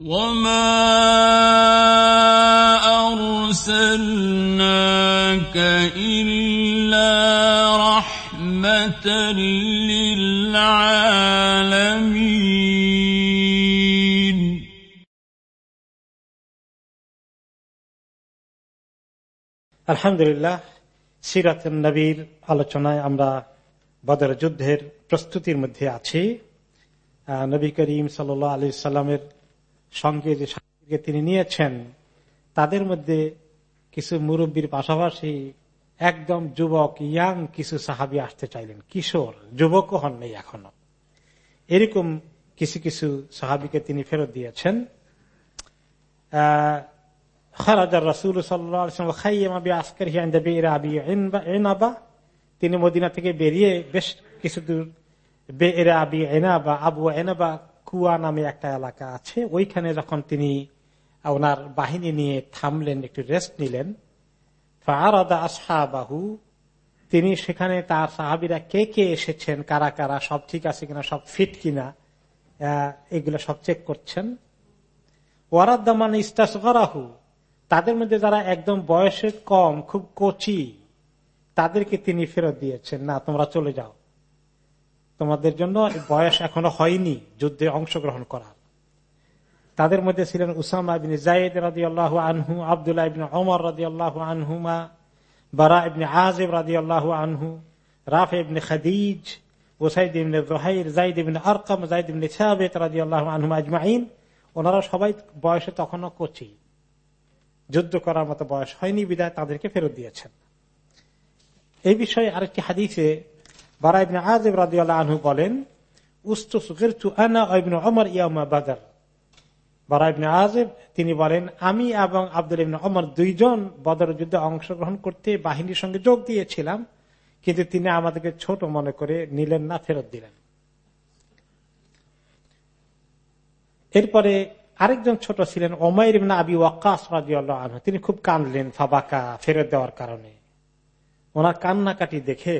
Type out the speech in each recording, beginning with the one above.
وما أرسلناك إلا رحمة للعالمين আলহামদুলিল্লাহ সিরাত নবীর আলোচনায় আমরা বদর যুদ্ধের প্রস্তুতির মধ্যে আছি আহ, নবী করিম সাল আলি সাল্লামের সঙ্গে যে সাথীকে তিনি নিয়েছেন, তাদের মধ্যে কিছু মুরব্বীর পাশাপাশি একদম যুবক, ইয়াং কিছু সাহাবি আসতে চাইলেন। কিশোর, যুবকও হন নেই এখনও। এরকম কিছু কিছু সাহাবিকে তিনি ফেরত দিয়েছেন। সাল্লাহ তিনি মদিনা থেকে বেরিয়ে বেশ কিছু দূর বেএরা আবি এনাবা আবু এনাবা কুয়া নামে একটা এলাকা আছে। ওইখানে যখন তিনি ওনার বাহিনী নিয়ে থামলেন, একটু রেস্ট নিলেন আসহাবাহু, তিনি সেখানে তার সাহাবিরা কে কে এসেছেন, কারা কারা, সব ঠিক আছে কিনা, সব ফিট কিনা এগুলো সব চেক করছেন। ওয়ারাদ্দামান ইস্তাসগরাহু, তাদের মধ্যে যারা একদম বয়সে কম, খুব কচি, তাদেরকে তিনি ফেরত দিয়েছেন। না, তোমরা চলে যাও। তোমাদের জন্য বয়স এখনও হয়নি যুদ্ধে অংশগ্রহণ করার। তাদের মধ্যে ছিলেন উসামা ইবিন জাইদ রাজি আল্লাহ আনহু, আবদুল্লাহ ইবিন ওমর রাজি আল্লাহ আনহুমা, বারা ইবনে আজেব রাজি আল্লাহ আনহু, রাফ ইবনে খাদিজ ওসাইদ ইবনে জোহাইর জাইদ ইবনে আরকাম জাইদ ইবনে সাবেত রাজি আল্লাহ আনহু আজমাইন। ওনারা সবাই বয়সে তখনও কচি। যুদ্ধ করার মতো বয়স হয়নি, বিদায় তাদেরকে ফেরত দিয়েছেন। এই বিষয়ে আরেকটি হাদিসে বারা আজেব রাজি আল্লাহ আনহু বলেন তিনি বলেন, আমি এবং আব্দুল ইবনে ওমর দুইজন বদর যুদ্ধে অংশগ্রহণ করতে বাহিনীর সঙ্গে যোগ দিয়েছিলাম, কিন্তু তিনি আমাদেরকে ছোট মনে করে নিলেন না, ফেরত দিলেন। এরপরে আরেকজন ছোট ছিলেন ওমাইর ইবনে আবি ওয়াক্কাস তিনি খুব কানলেন ফাবাকা, ফেরত দেওয়ার কারণে। ওনার কান্নাকাটি দেখে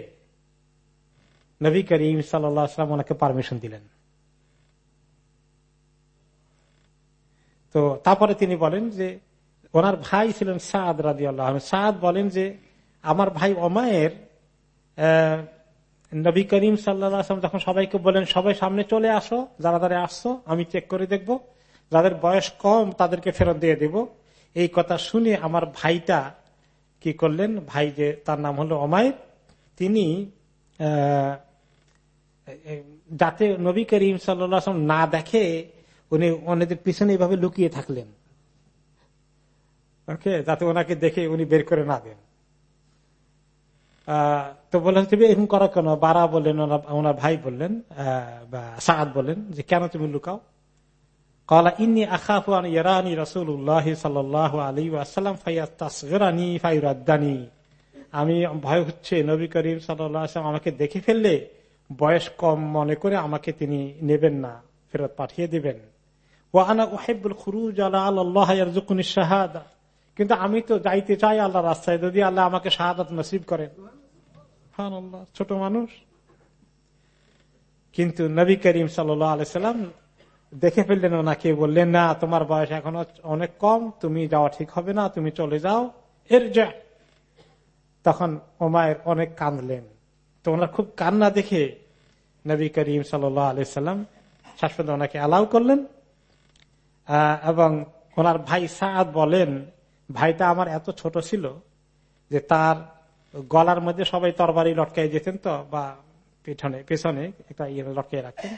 নবী করিম সাল্লাম ওনাকে পারমিশন দিলেন। তো তারপরে তিনি বলেন যে, ওনার ভাই ছিলেন সাদ রাজি আল্লাহ সাদ বলেন যে, আমার ভাই অমায়ের নবী করিম সাল্লাম যখন সবাইকে বলেন, সবাই সামনে চলে আসো, যারা যারা আসছো, আমি চেক করে দেখব। যাদের বয়স কম, তাদেরকে ফেরত দিয়ে দেব। এই কথা শুনে আমার ভাইটা কি করলেন? ভাই যে, তার নাম হলো অমায়ের তিনি যাতে নবী করিম সাল্লাম না দেখে উনি অন্যদের পিছনে এইভাবে লুকিয়ে থাকলেন। ওকে? যাতে ওনাকে দেখে উনি বের করে না দেন। তো বললেন, তুমি এরকম করো কেন? বারা বললেন ওনার- ভাই বললেন বা সাদ বললেন যে, কেন তুমি লুকাও? কলা ইন্নি আখাফু আন ইয়ারানি সাল্লাল্লাহু আলাইহি ওয়াসাল্লাম ফায়াস্তাসগিরানি ফায়ুরাদ্দানি আমি, ভয় হচ্ছে নবী করিম ওয়াসাল্লাম আমাকে দেখে ফেললে? বয়স কম মনে করে আমাকে তিনি নেবেন না, ফেরত পাঠিয়ে দিবেন। ও আনা ওহেবুল খুরুজ আল্লাহ শাহাদা। কিন্তু আমি তো যাইতে চাই আল্লাহ রাস্তায়, যদি আল্লাহ আমাকে শাহাদাত নসিব করেন। ছোট মানুষ। কিন্তু নবী করিম আলাইসাল্লাম দেখে ফেললেন ওনাকে, বললেন, না, তোমার বয়স এখনও অনেক কম, তুমি যাওয়া ঠিক হবে না, তুমি চলে যাও এর যা তখন ওমায়ের অনেক কাঁদলেন। তো ওনার খুব কান্না দেখে নবী করিম সাল্লাহ আলাইসাল্লাম শাশ্বত ওনাকে অ্যালাউ করলেন। এবং ওনার ভাই সাদ বলেন, ভাইটা আমার এত ছোট ছিল যে তার গলার মধ্যে সবাই তরবারি লটকাই যেতেন তো, বা পেছনে পেছনে একটা ইয়ে লটকাই রাখতেন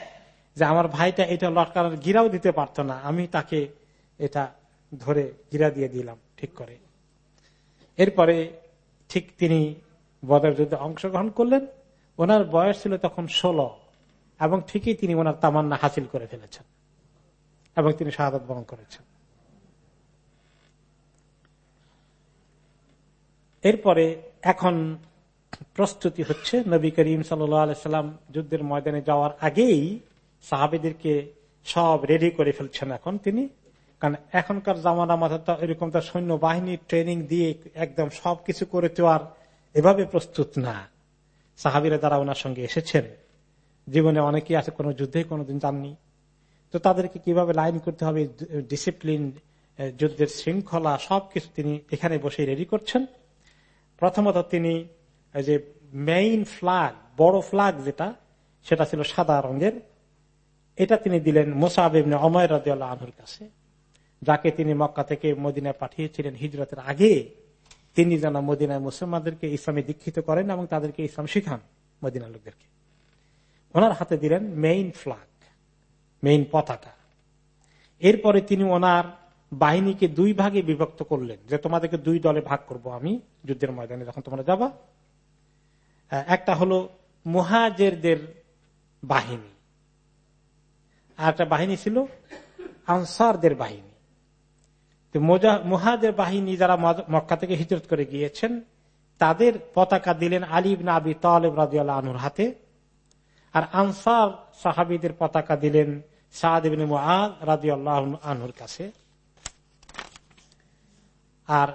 যে আমার ভাইটা এটা লটকানোর গিরাও দিতে পারতো না, আমি তাকে এটা ধরে গিরা দিয়ে দিলাম ঠিক করে। এরপরে ঠিক তিনি বদর যুদ্ধে অংশগ্রহণ করলেন। ওনার বয়স ছিল তখন ষোলো, এবং ঠিকই তিনি ওনার তামান্না হাসিল করে ফেলেছেন, এবং তিনি শাহাদত বরণ করেছেন। এরপরে এখন প্রস্তুতি হচ্ছে নবী করিম সাল্লাম যুদ্ধের ময়দানে যাওয়ার আগেই সাহাবিদেরকে সব রেডি করে ফেলছেন এখন তিনি, কারণ এখনকার জামানা মাথা তো এরকম তার সৈন্য বাহিনী ট্রেনিং দিয়ে একদম সবকিছু করে তো আর এভাবে প্রস্তুত না। সাহাবিরা যারা ওনার সঙ্গে এসেছেন। জীবনে অনেকেই আছে, কোনো যুদ্ধে কোনোদিন যাননি। তো তাদেরকে কীভাবে লাইন করতে হবে ডিসিপ্লিন যুদ্ধের শৃঙ্খলা, সবকিছু তিনি এখানে বসে রেডি করছেন। প্রথমত তিনি যে মেইন ফ্লাগ বড় ফ্লাগ যেটা, সেটা ছিল সাদা রঙের। এটা তিনি দিলেন মোসাব অময় রাজিয়াল আনহুর কাছে, যাকে তিনি মক্কা থেকে মদিনায় পাঠিয়েছিলেন হিজরতের আগে। তিনি যেন মদিনায় মুসলমানদেরকে ইসলামে দীক্ষিত করেন এবং তাদেরকে ইসলাম শিখান মদিনা লোকদেরকে। ওনার হাতে দিলেন মেইন ফ্লাগ মেইন পতাকা। এরপরে তিনি ওনার বাহিনীকে দুই ভাগে বিভক্ত করলেন, যে তোমাদেরকে দুই দলে ভাগ করব আমি যুদ্ধের ময়দানে যখন তোমরা যাবা। একটা হলো মুহাজেরদের বাহিনী, আর একটা বাহিনী ছিল আনসারদের বাহিনী। মুহাজের বাহিনী যারা মক্কা থেকে হিজরত করে গিয়েছেন, তাদের পতাকা দিলেন আলিব না নাবি তালেব রাজিয়াল আনুর হাতে। আর আনসার সাহাবিদের পতাকা দিলেন সাহাদিবিন রাজি আল্লাহ আনহুর কাছে। আর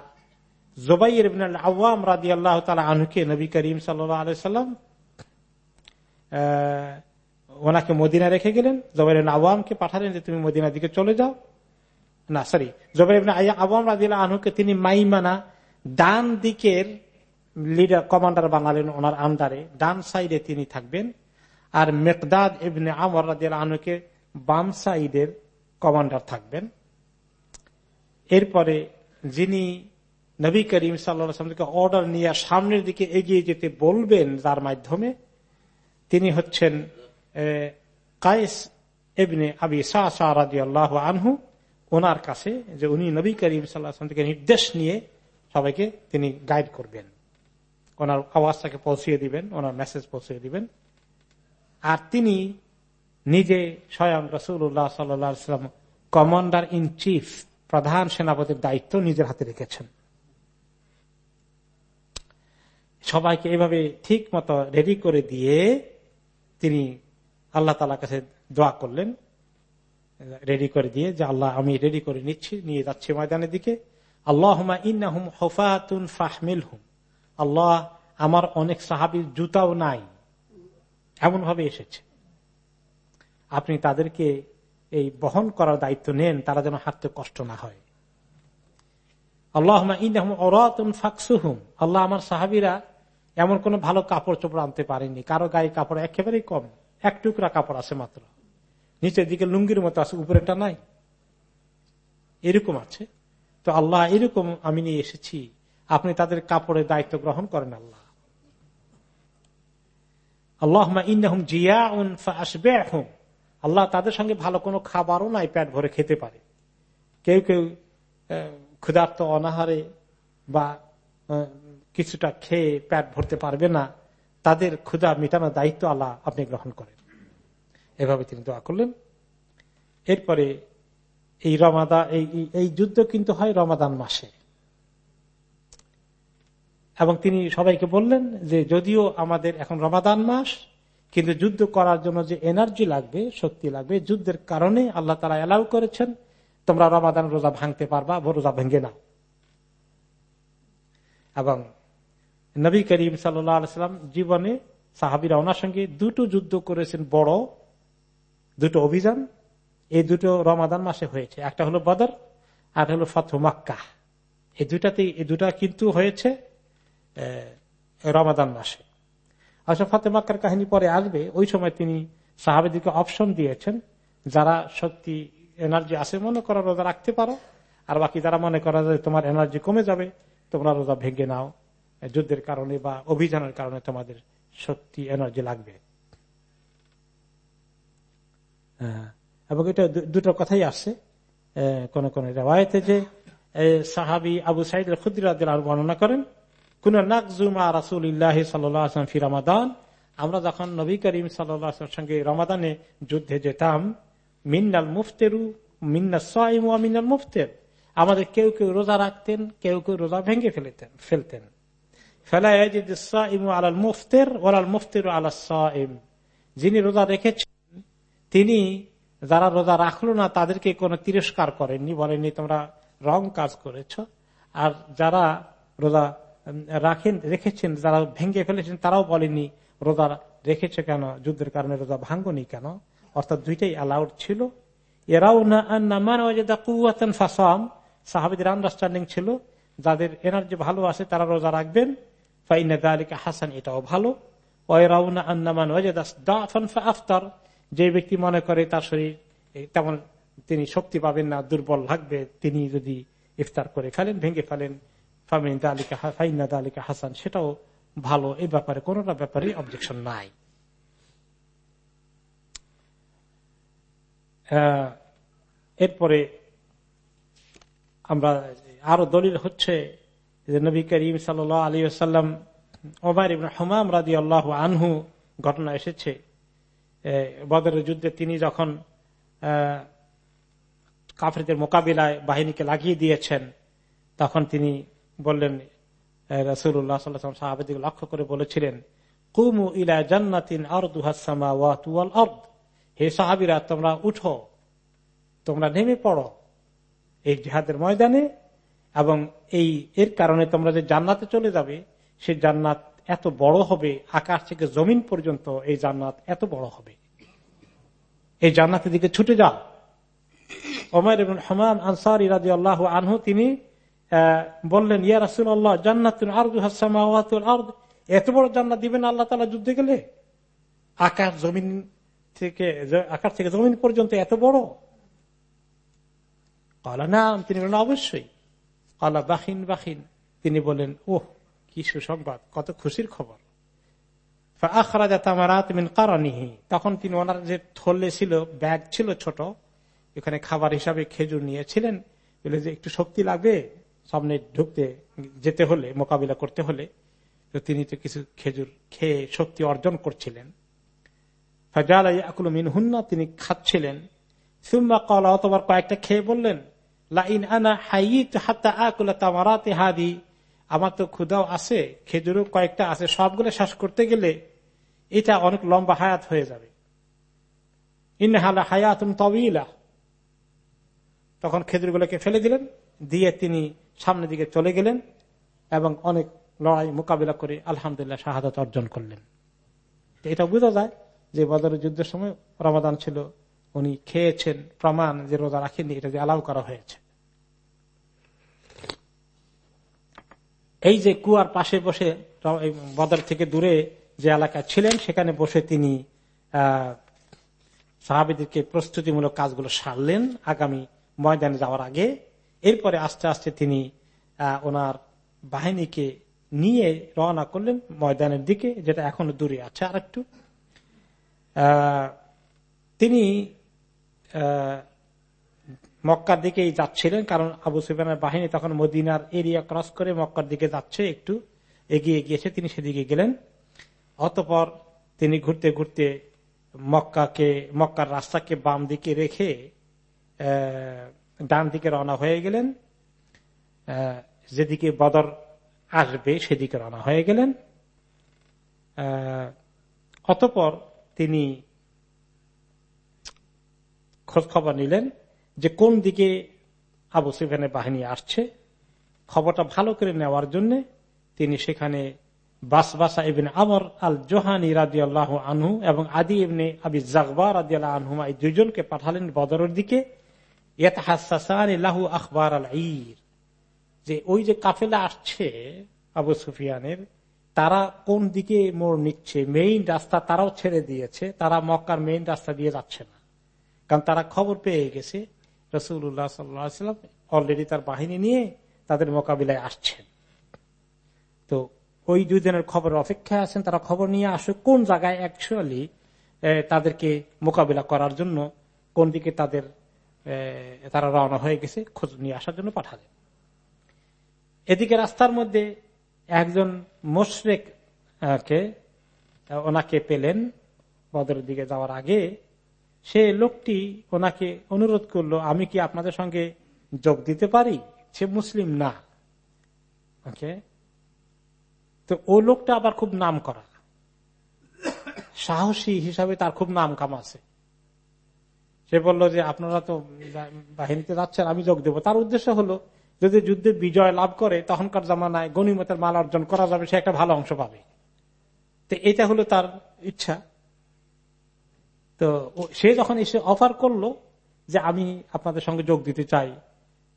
জোবাইর আওয়াম রাজি আল্লাহ তালা নবী করিম সাল্লাম ওনাকে মদিনা রেখে গেলেন। পাঠালেন যে, তুমি মদিনার দিকে চলে যাও। না সরি জবাই আওয়াম রাজি আনহুকে তিনি মাইমানা ডান দিকের লিডার কমান্ডার বানালেন ওনার আন্ডারে, ডান সাইডে তিনি থাকবেন। আর মেকদাদ ইবনে আমর রাজি আনুকে বাম সাইডের কমান্ডার থাকবেন। এরপরে যিনি নবী করিম সাল্লামকে অর্ডার নিয়ে সামনের দিকে এগিয়ে যেতে বলবেন, যার মাধ্যমে তিনি হচ্ছেন কায়েস এবনে আবি সাদি আল্লাহ আনহু ওনার কাছে, যে উনি নবী করিম সাল্লাহাম থেকে নির্দেশ নিয়ে সবাইকে তিনি গাইড করবেন। ওনার আওয়াজটাকে পৌঁছিয়ে দিবেন, ওনার মেসেজ পৌঁছিয়ে দিবেন। আর তিনি নিজে স্বয়ং রসুল্লাহ সাল্লাম কমান্ডার ইন চিফ প্রধান সেনাপতির দায়িত্ব নিজের হাতে রেখেছেন। সবাইকে এভাবে ঠিক মতো রেডি করে দিয়ে তিনি আল্লাহ তালা কাছে দোয়া করলেন। রেডি করে দিয়ে যে আল্লাহ, আমি রেডি করে নিচ্ছি, নিয়ে যাচ্ছি ময়দানের দিকে। আল্লাহ ফাহমিল হুম আল্লাহ, আমার অনেক সাহাবির জুতাও নাই। এমন ভাবে এসেছে। আপনি তাদেরকে এই বহন করার দায়িত্ব নেন, তারা যেন হাঁটতে কষ্ট না হয়। আল্লাহ ফাকসুহুম। আল্লাহ, আমার সাহাবিরা এমন কোন ভালো কাপড় চোপড় আনতে পারেনি কারও গায়ে কাপড় একেবারেই কম, এক টুকরা কাপড় আছে মাত্র। নিচের দিকে লুঙ্গির মতো আছে উপরেটা নাই। এরকম আছে। তো আল্লাহ এরকম আমি নিয়ে এসেছি। আপনি তাদের কাপড়ের দায়িত্ব গ্রহণ করেন আল্লাহ। আল্লাহ আল্লাহ তাদের সঙ্গে ভালো কোনো খাবারও নাই পেট ভরে খেতে পারে। কেউ কেউ ক্ষুধার্ত, অনাহারে বা কিছুটা খেয়ে প্যাট ভরতে পারবে না। তাদের ক্ষুধা মেটানোর দায়িত্ব আল্লাহ আপনি গ্রহণ করেন। এভাবে তিনি দোয়া করলেন। এরপরে এই রমাদা, এই যুদ্ধ কিন্তু হয় রমাদান মাসে। এবং তিনি সবাইকে বললেন যে, যদিও আমাদের এখন রমাদান মাস, কিন্তু যুদ্ধ করার জন্য যে এনার্জি লাগবে, শক্তি লাগবে, যুদ্ধের কারণে আল্লাহ তারা অ্যালাউ করেছেন, তোমরা রমাদান রোজা ভাঙতে পারবা রোজা ভেঙে না এবং নবী করিম সাল্লাম জীবনে সাহাবিরা ওনার সঙ্গে দুটো যুদ্ধ করেছেন, বড় দুটো অভিযান, এই দুটো রমাদান মাসে হয়েছে। একটা হলো বদর, আর হলো ফত মাক্কা। এই দুটাতে এই দুটা কিন্তু হয়েছে রমাদান মাসে। আচ্ছা ফতে মাক্কার কাহিনী পরে আসবে। ওই সময় তিনি সাহাবেদিকে অপশন দিয়েছেন, যারা শক্তি এনার্জি আছে, মনে করা রোজা রাখতে পারো, আর বাকি যারা মনে করা যায় তোমার এনার্জি কমে যাবে, তোমরা রোজা ভেঙে নাও। যুদ্ধের কারণে বা অভিযানের কারণে তোমাদের শক্তি এনার্জি লাগবে। এবং এটা দুটো কথাই আসছে কোন কোন রেওয়ায়তে যে সাহাবি আবু সাইদ খুদ্দিরাদ বর্ণনা করেন, কোন নাকজুমা রাসুল ইল্লাহ সাল্লাম ফি রমাদান। আমরা যখন নবী করিম সাল্লামের সঙ্গে রমাদানে যুদ্ধে যেতাম, মিন্নাল মুফতেরু মিন্না সাইমু মিনাল মুফতের। আমাদের কেউ কেউ রোজা রাখতেন, কেউ কেউ রোজা ভেঙে ফেলতেন ফেলতেন। আলাল মুফতের ওরাল মুফতের আলা সাইম। যিনি রোজা রেখেছেন তিনি যারা রোজা রাখল না, তাদেরকে কোনো তিরস্কার করেননি, বলেননি, তোমরা রং কাজ করেছ। আর যারা রোজা রাখেন, রেখেছেন, যারা ভেঙে ফেলেছেন, তারাও বলেনি রোজা রেখেছে কেন? যুদ্ধের কারণে রোজা ভাঙ্গনি কেন? অর্থাৎ দুইটাই অ্যালাউড ছিল। এরাও ফাসাম সাহাবিদের আন্ডারস্ট্যান্ডিং ছিল, যাদের এনার্জি ভালো আছে, তারা রোজা রাখবেন। ফাইনা হাসান এটাও ভালো। ওয়রাউনা আন্নামান যে ব্যক্তি মনে করে তার শরীর তেমন তিনি শক্তি পাবেন না, দুর্বল লাগবে, তিনি যদি ইফতার করে ফেলেন, ভেঙে ফেলেন হাসান, সেটাও ভালো এই ব্যাপারে কোনটা ব্যাপারে অবজেকশন নাই। এরপরে আমরা আরও দলিল হচ্ছে যে নবী করিম সাল আলী আসাল্লাম ওমার ইবন হমাম রাজি আল্লাহ আনহু ঘটনা এসেছে। বদরের যুদ্ধে তিনি যখন কাফরিদের মোকাবিলায় বাহিনীকে লাগিয়ে দিয়েছেন, তখন তিনি বললেন রসুল্লাহ সাহাবেদিকে লক্ষ্য করে বলেছিলেন, কুমু ইলা জান্নাতিন হে সাহাবিরা, তোমরা উঠো, তোমরা নেমে পড়ো এই জিহাদের ময়দানে এবং এই এর কারণে তোমরা যে জান্নাতে চলে যাবে, সে জান্নাত এত বড় হবে, আকাশ থেকে জমিন পর্যন্ত এই জান্নাত এত বড় হবে। এই জান্নাতের দিকে ছুটে যাও। ওমর হমান আনসার ইরাদি আল্লাহ আনহু, তিনি বললেন, ইয়া রাসুল আল্লাহ জান্নাত এত বড় জান্নাত দিবেন আল্লাহ তালা যুদ্ধে গেলে? আকাশ জমিন থেকে আকাশ থেকে জমিন পর্যন্ত এত বড়? কলা না তিনি বলেন অবশ্যই। কলা বাহিন বাহিন তিনি বলেন ওহ কি সুসংবাদ? কত খুশির খবর। তখন তিনি ওনার যে থলে ছিল, ব্যাগ ছিল ছোট, এখানে খাবার হিসাবে খেজুর নিয়েছিলেন। বলে যে, একটু শক্তি লাগবে সামনে ঢুকতে, যেতে হলে, মোকাবিলা করতে হলে। তো তিনি তো কিছু খেজুর খেয়ে শক্তি অর্জন করছিলেন। তিনি খাচ্ছিলেন। কলা কয়েকটা খেয়ে বললেন, লাইন হাত্তা আকুলা তামারাতে হাদি। আমার তো ক্ষুদাও আছে, খেজুরও কয়েকটা আছে, সবগুলো শ্বাস করতে গেলে এটা অনেক লম্বা হায়াত হয়ে যাবে। ইনহালা হায়াতুন তবিলা তখন খেজুরগুলোকে ফেলে দিলেন, দিয়ে তিনি সামনের দিকে চলে গেলেন এবং অনেক লড়াই মোকাবিলা করে আলহামদুলিল্লাহ শাহাদত অর্জন করলেন। এটা বোঝা যায় যে বদরের যুদ্ধের সময় রমাদান ছিল, উনি খেয়েছেন প্রমাণ যে রোজা রাখেননি, এটা যে অ্যালাউ করা হয়েছে। এই যে কুয়ার পাশে বসে বদর থেকে দূরে যে এলাকায় ছিলেন, সেখানে বসে তিনি সাহাবিদেরকে প্রস্তুতিমূলক কাজগুলো সারলেন আগামী ময়দানে যাওয়ার আগে। এরপরে আস্তে আস্তে তিনি ওনার বাহিনীকে নিয়ে রওনা করলেন ময়দানের দিকে, যেটা এখনও দূরে আছে আর একটু তিনি মক্কার দিকেই যাচ্ছিলেন, কারণ আবু সুফিয়ানের বাহিনী তখন মদিনার এরিয়া ক্রস করে মক্কার দিকে যাচ্ছে, একটু এগিয়ে গিয়েছে, তিনি সেদিকে গেলেন। অতপর তিনি ঘুরতে ঘুরতে মক্কাকে, মক্কার রাস্তাকে বাম দিকে রেখে ডান দিকে রওনা হয়ে গেলেন। যেদিকে বদর আসবে সেদিকে রওনা হয়ে গেলেন। অতপর তিনি খোঁজ খবর নিলেন। যে কোন দিকে আবু সুফিয়ানের বাহিনী আসছে, খবরটা ভালো করে নেওয়ার জন্য তিনি সেখানে বাসবাসা ইবিন আমর আল জোহানি রাজি আল্লাহ আনহু এবং আদি ইবনে আবি জাকবা রাজি আল্লাহ আনহুমা এই দুজনকে পাঠালেন বদরের দিকে। লাহু আখবর আল ঈর যে ওই যে কাফেলা আসছে আবু সুফিয়ানের, তারা কোন দিকে মোড় নিচ্ছে মেইন রাস্তা তারাও ছেড়ে দিয়েছে, তারা মক্কার মেইন রাস্তা দিয়ে যাচ্ছে না। কারণ তারা খবর পেয়ে গেছে রসুল্লাহ সাল্লাম অলরেডি তার বাহিনী নিয়ে তাদের মোকাবিলায় আসছেন। তো ওই দুই দিনের খবর অপেক্ষায় আছেন, তারা খবর নিয়ে আসে কোন জায়গায় অ্যাকচুয়ালি তাদেরকে মোকাবিলা করার জন্য, কোন দিকে তাদের তারা রওনা হয়ে গেছে, খোঁজ নিয়ে আসার জন্য পাঠালেন। এদিকে রাস্তার মধ্যে একজন মোশরেক কে ওনাকে পেলেন, বদরের দিকে যাওয়ার আগে সে লোকটি ওনাকে অনুরোধ করল, আমি কি আপনাদের সঙ্গে যোগ দিতে পারি? সে মুসলিম না। ওকে? তো ও লোকটা আবার খুব নাম করা। সাহসী হিসাবে তার খুব নাম কাম আছে। সে বলল যে, আপনারা তো বাহিনীতে যাচ্ছেন, আমি যোগ দেব। তার উদ্দেশ্য হলো, যদি যুদ্ধে বিজয় লাভ করে, তখনকার জামানায় গণিমতের মাল অর্জন করা যাবে, সে একটা ভালো অংশ পাবে। তো এটা হলো তার ইচ্ছা। তো সে যখন এসে অফার করল যে আমি আপনাদের সঙ্গে যোগ দিতে চাই,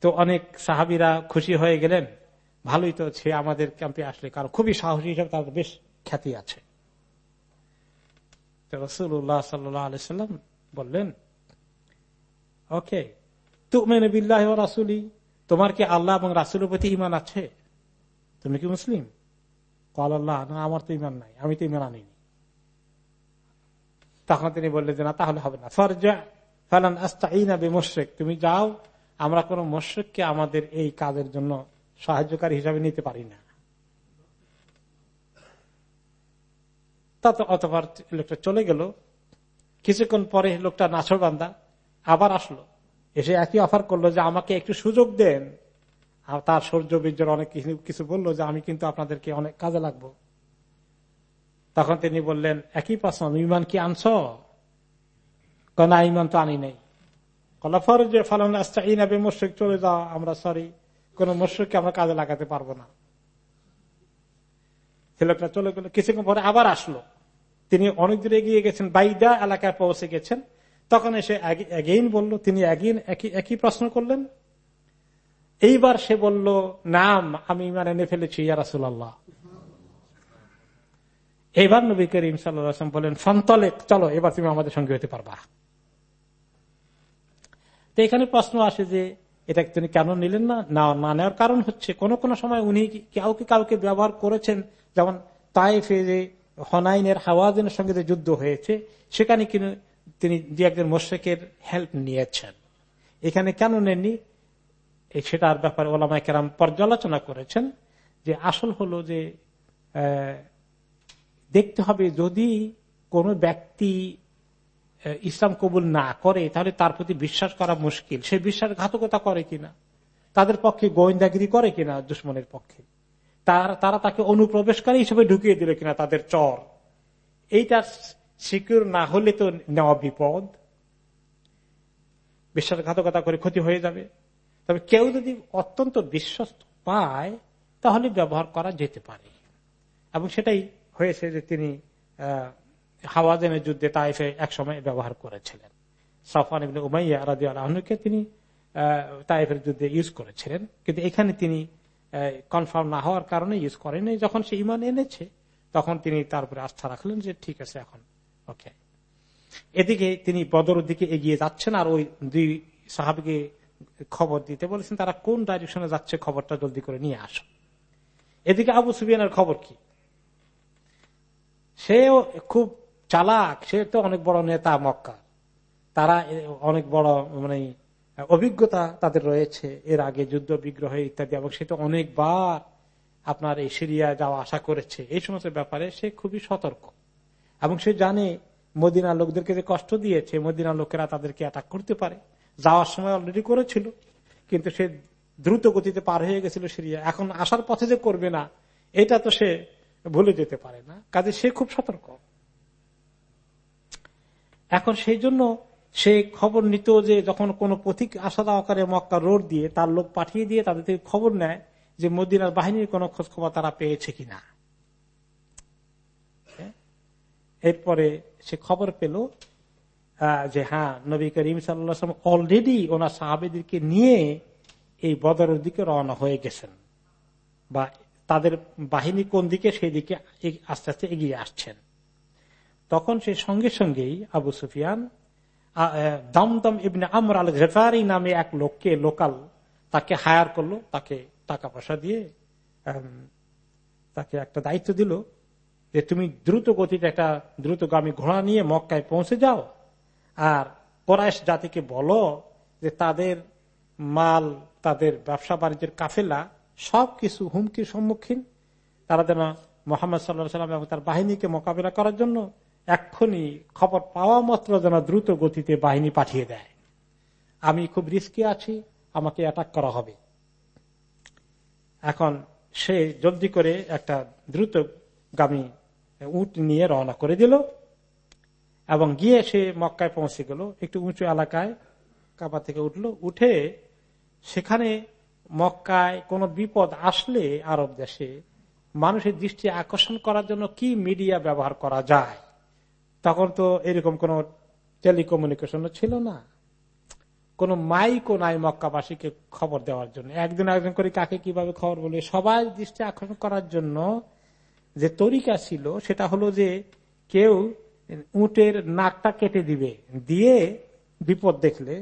তো অনেক সাহাবিরা খুশি হয়ে গেলেন। ভালোই তো সে আমাদের ক্যাম্পে আসলে, কারণ খুবই সাহসী হিসাবে তার বেশ খ্যাতি আছে। রসুল্লাহ সাল্লাম বললেন, ওকে, তুমেন বিল্লাহ রাসুলি, তোমার কি আল্লাহ এবং রাসুলের প্রতি ইমান আছে? তুমি কি মুসলিম? কল আল্লাহ না, আমার তো ইমান নাই, আমি তো ইমান আনিনি তখন তিনি বললেন যে, না, তাহলে হবে না। ফরজা, ফালান আস্তাইনা বে মোশেক তুমি যাও, আমরা কোন মোশেককে আমাদের এই কাজের জন্য সাহায্যকারী হিসাবে নিতে পারি না। তা তো অতবার লোকটা চলে গেল। কিছুক্ষণ পরে লোকটা নাছর বান্দা আবার আসলো। এসে একই অফার করল যে, আমাকে একটু সুযোগ দেন। তার সৌর্য বীর্যের অনেক কিছু বলল যে, আমি কিন্তু আপনাদেরকে অনেক কাজে লাগবো। তখন তিনি বললেন, একই প্রশ্ন ইমান কি আনছ? না, ইমান তো আনি নাই। কলাফর যে চলে আমরা সরি। কোন আমরা কাজে লাগাতে পারব না। ছেলেটা চলে গেল। কিছুক্ষণ পরে আবার আসলো। তিনি অনেক দূরে এগিয়ে গেছেন, বাইদা এলাকায় পৌঁছে গেছেন। তখন এসে এগেইন বলল, তিনি একই প্রশ্ন করলেন। এইবার সে বলল, নাম, আমি মানে এনে ফেলেছি ইয়ারাসুল্লাহ এবার নবী করিম সাল্লাম বলেন, ফন্তলেক, চলো, এবার তুমি আমাদের সঙ্গে হতে পারবা। তো এখানে প্রশ্ন আসে যে, এটা তিনি কেন নিলেন না? না নেওয়ার কারণ হচ্ছে, কোন কোন সময় উনি কাউকে কাউকে ব্যবহার করেছেন, যেমন তাইফে যে হনাইনের হাওয়াজের সঙ্গে যে যুদ্ধ হয়েছে, সেখানে কিন্তু তিনি যে একজন মোশেকের হেল্প নিয়েছেন। এখানে কেন নেননি? সেটার ব্যাপারে ওলামায় কেরাম পর্যালোচনা করেছেন যে, আসল হলো যে দেখতে হবে যদি কোন ব্যক্তি ইসলাম কবুল না করে, তাহলে তার প্রতি বিশ্বাস করা মুশকিল। সে বিশ্বাসঘাতকতা করে কিনা? তাদের পক্ষে গোয়েন্দাগিরি করে কিনা দুশ্মনের পক্ষে? তার, তারা তাকে অনুপ্রবেশকারী হিসেবে ঢুকিয়ে দিল কিনা তাদের চর? এইটা সিকিউর না হলে তো নেওয়া বিপদ। বিশ্বাসঘাতকতা করে ক্ষতি হয়ে যাবে। তবে কেউ যদি অত্যন্ত বিশ্বস্ত পায়, তাহলে ব্যবহার করা যেতে পারে। এবং সেটাই হয়েছে যে তিনি হাওয়াজেনের যুদ্ধে তাইফে একসময় ব্যবহার করেছিলেন। সফান উমাইয়া রাজি আলহনুকে তিনি তাইফের যুদ্ধে ইউজ করেছিলেন। কিন্তু এখানে তিনি কনফার্ম না হওয়ার কারণে ইউজ করেনি যখন সে ইমান এনেছে, তখন তিনি তার উপরে আস্থা রাখলেন যে ঠিক আছে এখন ওকে এদিকে তিনি বদরের দিকে এগিয়ে যাচ্ছেন আর ওই দুই সাহাবিকে খবর দিতে বলেছেন, তারা কোন ডাইরেকশনে যাচ্ছে খবরটা জলদি করে নিয়ে আসো। এদিকে আবু সুবিয়ানের খবর কি? সেও খুব চালাক, সে তো অনেক বড় নেতা মক্কা। তারা অনেক বড় মানে অভিজ্ঞতা তাদের রয়েছে এর আগে যুদ্ধ, বিগ্রহ ইত্যাদি, এবং সে তো অনেকবার আপনার এই সিরিয়া যাওয়া আশা করেছে। এই সমস্ত ব্যাপারে সে খুবই সতর্ক। এবং সে জানে মদিনা লোকদেরকে যে কষ্ট দিয়েছে মদিনা লোকেরা তাদেরকে অ্যাটাক করতে পারে। যাওয়ার সময় অলরেডি করেছিল, কিন্তু সে দ্রুত গতিতে পার হয়ে গেছিল সিরিয়া। এখন আসার পথে যে করবে না, এটা তো সে ভুলে যেতে পারে না। কাজে সে খুব সতর্ক। এখন সেই জন্য সে খবর নিত যে যখন কোন পথিক আসাদ আকারে মক্কা রোড দিয়ে তার লোক পাঠিয়ে দিয়ে তাদের থেকে খবর নেয় যে মদিনার বাহিনীর কোন খোঁজ খবর তারা পেয়েছে কিনা। এরপরে সে খবর পেল যে হ্যাঁ নবী করিম সাল্লাম অলরেডি ওনার সাহাবেদেরকে নিয়ে এই বদরের দিকে রওনা হয়ে গেছেন। বা তাদের বাহিনী কোন দিকে, সেই দিকে আস্তে আস্তে এগিয়ে আসছেন। তখন সে সঙ্গে সঙ্গেই আবু সুফিয়ান দমদম ইবনে আমর আল গেফারি নামে এক লোককে লোকাল তাকে হায়ার করল, তাকে টাকা পয়সা দিয়ে তাকে একটা দায়িত্ব দিল যে তুমি দ্রুত গতিতে একটা দ্রুতগামী ঘোড়া নিয়ে মক্কায় পৌঁছে যাও। আর কোরআশ জাতিকে বলো যে তাদের মাল, তাদের ব্যবসা বাণিজ্যের কাফেলা সবকিছু হুমকির সম্মুখীন। তারা যেন মোহাম্মদ সাল্লাহ সাল্লাম এবং তার বাহিনীকে মোকাবিলা করার জন্য এক্ষুনি খবর পাওয়া মাত্র যেন দ্রুত গতিতে বাহিনী পাঠিয়ে দেয়। আমি খুব রিস্কে আছি, আমাকে অ্যাটাক করা হবে। এখন সে জলদি করে একটা দ্রুতগামী উট নিয়ে রওনা করে দিল এবং গিয়ে সে মক্কায় পৌঁছে গেল। একটু উঁচু এলাকায় কাবা থেকে উঠল। উঠে সেখানে মক্কায় কোনো বিপদ আসলে আরব দেশে, মানুষের দৃষ্টি আকর্ষণ করার জন্য কি মিডিয়া ব্যবহার করা যায়? তখন তো এরকম কোন টেলিকমিউনিকেশন ছিল না। কোন মাইকও নাই মক্কাবাসীকে খবর দেওয়ার জন্য। একজন একজন করে কাকে কীভাবে খবর বলে সবাই দৃষ্টি আকর্ষণ করার জন্য যে তরিকা ছিল, সেটা হলো যে কেউ উটের নাকটা কেটে দিবে, দিয়ে বিপদ দেখলে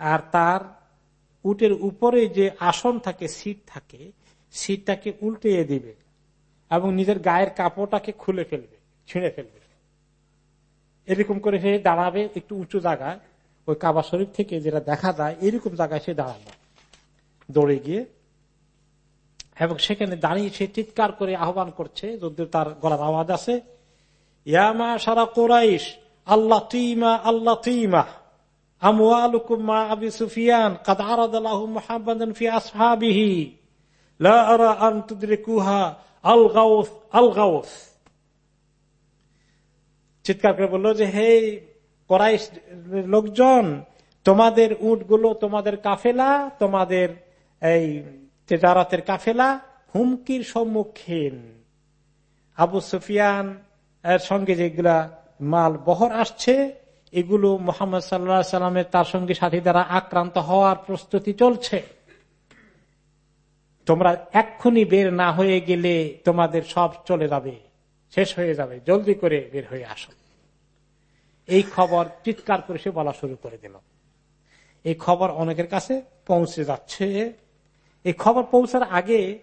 আর তার উটের উপরে যে আসন থাকে, সিট থাকে, সিটটাকে উল্টে দিবে এবং নিজের গায়ের কাপড়টাকে খুলে ফেলবে, ছিঁড়ে ফেলবে। এরকম করে সে দাঁড়াবে একটু উঁচু জায়গায়। ওই কাবা শরীফ থেকে যেটা দেখা যায়, এরকম জায়গায় সে দাঁড়াবে। দৌড়ে গিয়ে এবং সেখানে দাঁড়িয়ে সে চিৎকার করে আহ্বান করছে, যদিও তার গলার আওয়াজ আছে ইয়ামা সারা কোরাইশ, আল্লাহ তুইমা আল্লাহ তুইমা চিৎকার করে বলল যে, হে করাই লোকজন, তোমাদের উটগুলো তোমাদের কাফেলা, তোমাদের এই তেজারাতের কাফেলা হুমকির সম্মুখীন। আবু সুফিয়ান এর সঙ্গে যেগুলা মাল বহর আসছে এগুলো মোহাম্মদ সাল্লা সাল্লামের তার সঙ্গে সাথী দ্বারা আক্রান্ত হওয়ার প্রস্তুতি চলছে। তোমরা এক্ষুনি বের না হয়ে গেলে তোমাদের সব চলে যাবে, শেষ হয়ে যাবে, জলদি করে বের হয়ে আসো। এই খবর চিৎকার করে সে বলা শুরু করে দিল। এই খবর অনেকের কাছে পৌঁছে যাচ্ছে। এই খবর পৌঁছার আগে,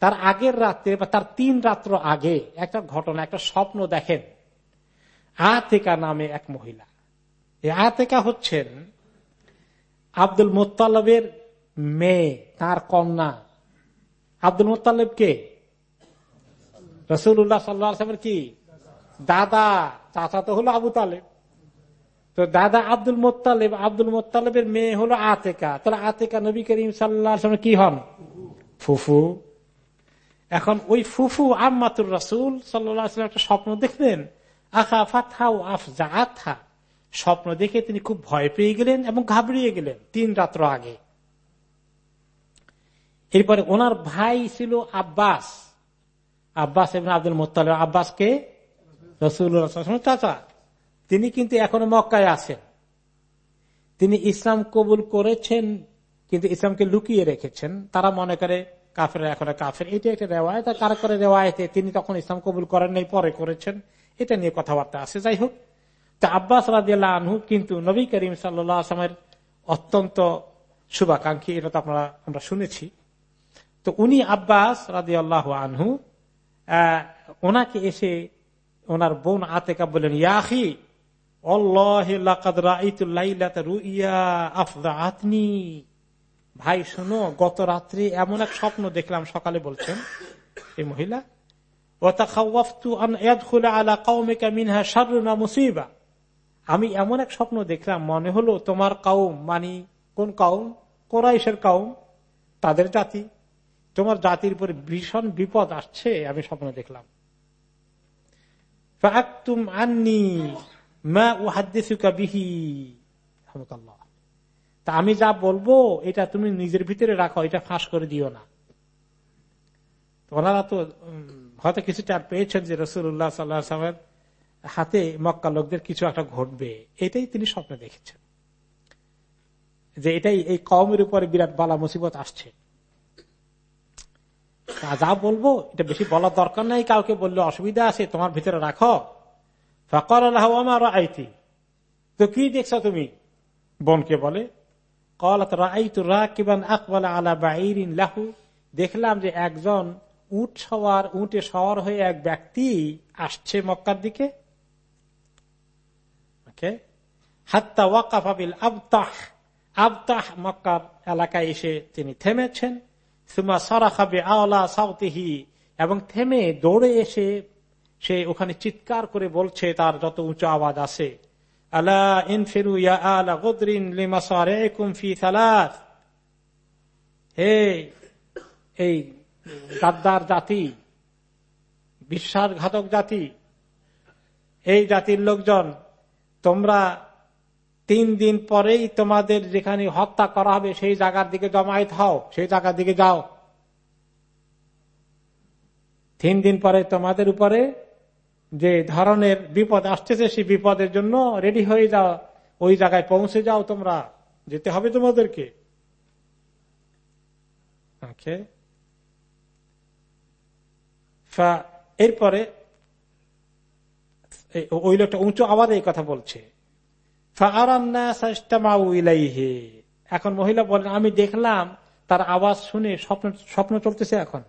তার আগের রাত্রে বা তার তিন রাত্র আগে একটা ঘটনা, একটা স্বপ্ন দেখেন। আতেকা নামে এক মহিলা। এই আতেকা হচ্ছেন আব্দুল মোত্তালবের মেয়ে, তার কন্যা। আব্দুল মোত্তালেব কে? রসুল্লাহ সাল্লামের কি? দাদা, চাচা তো হলো আবু তালেব। তো দাদা আব্দুল মোত্তালেব, আব্দুল মোত্তালেবের মেয়ে হলো আতেকা। তাহলে আতেকা নবী করিম সাল্লাহ কি হন? ফুফু। এখন ওই ফুফু আম্মাতুর রাসুল সাল্লাম একটা স্বপ্ন দেখলেন? আখা ফাথা ও আফজা আথা স্বপ্ন দেখে তিনি খুব ভয় পেয়ে গেলেন এবং ঘাবড়িয়ে গেলেন তিন রাত্র আগে। এরপরে ওনার ভাই ছিল আব্বাস। আব্বাস এবং আব্দুল মোত্তালেব। আব্বাসকে রসুল চাচা, তিনি কিন্তু এখনও মক্কায় আছেন। তিনি ইসলাম কবুল করেছেন, কিন্তু ইসলামকে লুকিয়ে রেখেছেন। তারা মনে করে কাফের এখন কাফের। এটা একটা রেওয়ায়ত। কারা করে রেওয়ায়তে তিনি তখন ইসলাম কবুল করেন নাই, পরে করেছেন। এটা নিয়ে কথাবার্তা আছে। যাই হোক, তা আব্বাস রাজিয়াল আনহু কিন্তু নবী করিম সাল্লামের অত্যন্ত শুভাকাঙ্ক্ষী, এটা তো আপনারা, আমরা শুনেছি। তো উনি আব্বাস রাজি আল্লাহ আনহু ওনাকে এসে ওনার বোন আতেকা বললেন ইয়াহি ভাই, শোনো, গত রাত্রে এমন এক স্বপ্ন দেখলাম, সকালে বলছেন, এই মহিলা আমি এমন এক স্বপ্ন দেখলাম, মনে হলো তোমার কাউম মানি কোন কাউম কোরাইশের কাউম তাদের জাতি। তোমার জাতির উপরে ভীষণ বিপদ আসছে, আমি স্বপ্ন দেখলাম। তা আমি যা বলব, এটা তুমি নিজের ভিতরে রাখো, এটা ফাঁস করে দিও না। ওনারা তো হয়তো কিছু চার পেয়েছেন যে রসুল্লাহ সাল্লামের হাতে মক্কা লোকদের কিছু একটা ঘটবে। এটাই তিনি স্বপ্নে দেখেছেন। যে এটাই এই কমের উপরে বিরাট বালা মুসিবত আসছে। যা বলব, এটা বেশি বলার দরকার নাই। কাউকে বললে অসুবিধা আছে, তোমার ভিতরে রাখো। ফকর আল্লাহ আমার আইতি তো কি দেখছ তুমি? বোনকে বলে দেখলাম যে একজন উঠ সওয়ার উঠে সওয়ার হয়ে এক ব্যক্তি আসছে মক্কার দিকে। হাত্তা ওয়াকাফাবিল আবতাহ। আবতাহ মক্কার এলাকায় এসে তিনি থেমেছেন। সুমা সরাখাবে আওলা সাউতিহি। এবং থেমে দৌড়ে এসে সে ওখানে চিৎকার করে বলছে, তার যত উঁচু আওয়াজ আছে। আলা ইনফিরু আলা গদরিন লিমাসারিকুম ফি সালাস হে এই গাদ্দার জাতি, বিশ্বাসঘাতক জাতি, এই জাতির লোকজন, তোমরা তিন দিন পরেই তোমাদের যেখানে হত্যা করা হবে, সেই জায়গার দিকে জমায়েত হও, সেই জায়গার দিকে যাও। তিন দিন পরে তোমাদের উপরে যে ধরনের বিপদ আসতেছে, সেই বিপদের জন্য রেডি হয়ে যাও, ওই জায়গায় পৌঁছে যাও তোমরা, যেতে হবে তোমাদেরকে। এরপরে ওই লোকটা উঁচু আবার এই কথা বলছে। এখন মহিলা বলেন, আমি দেখলাম তার আওয়াজ শুনে স্বপ্ন স্বপ্ন চলতেছে এখন।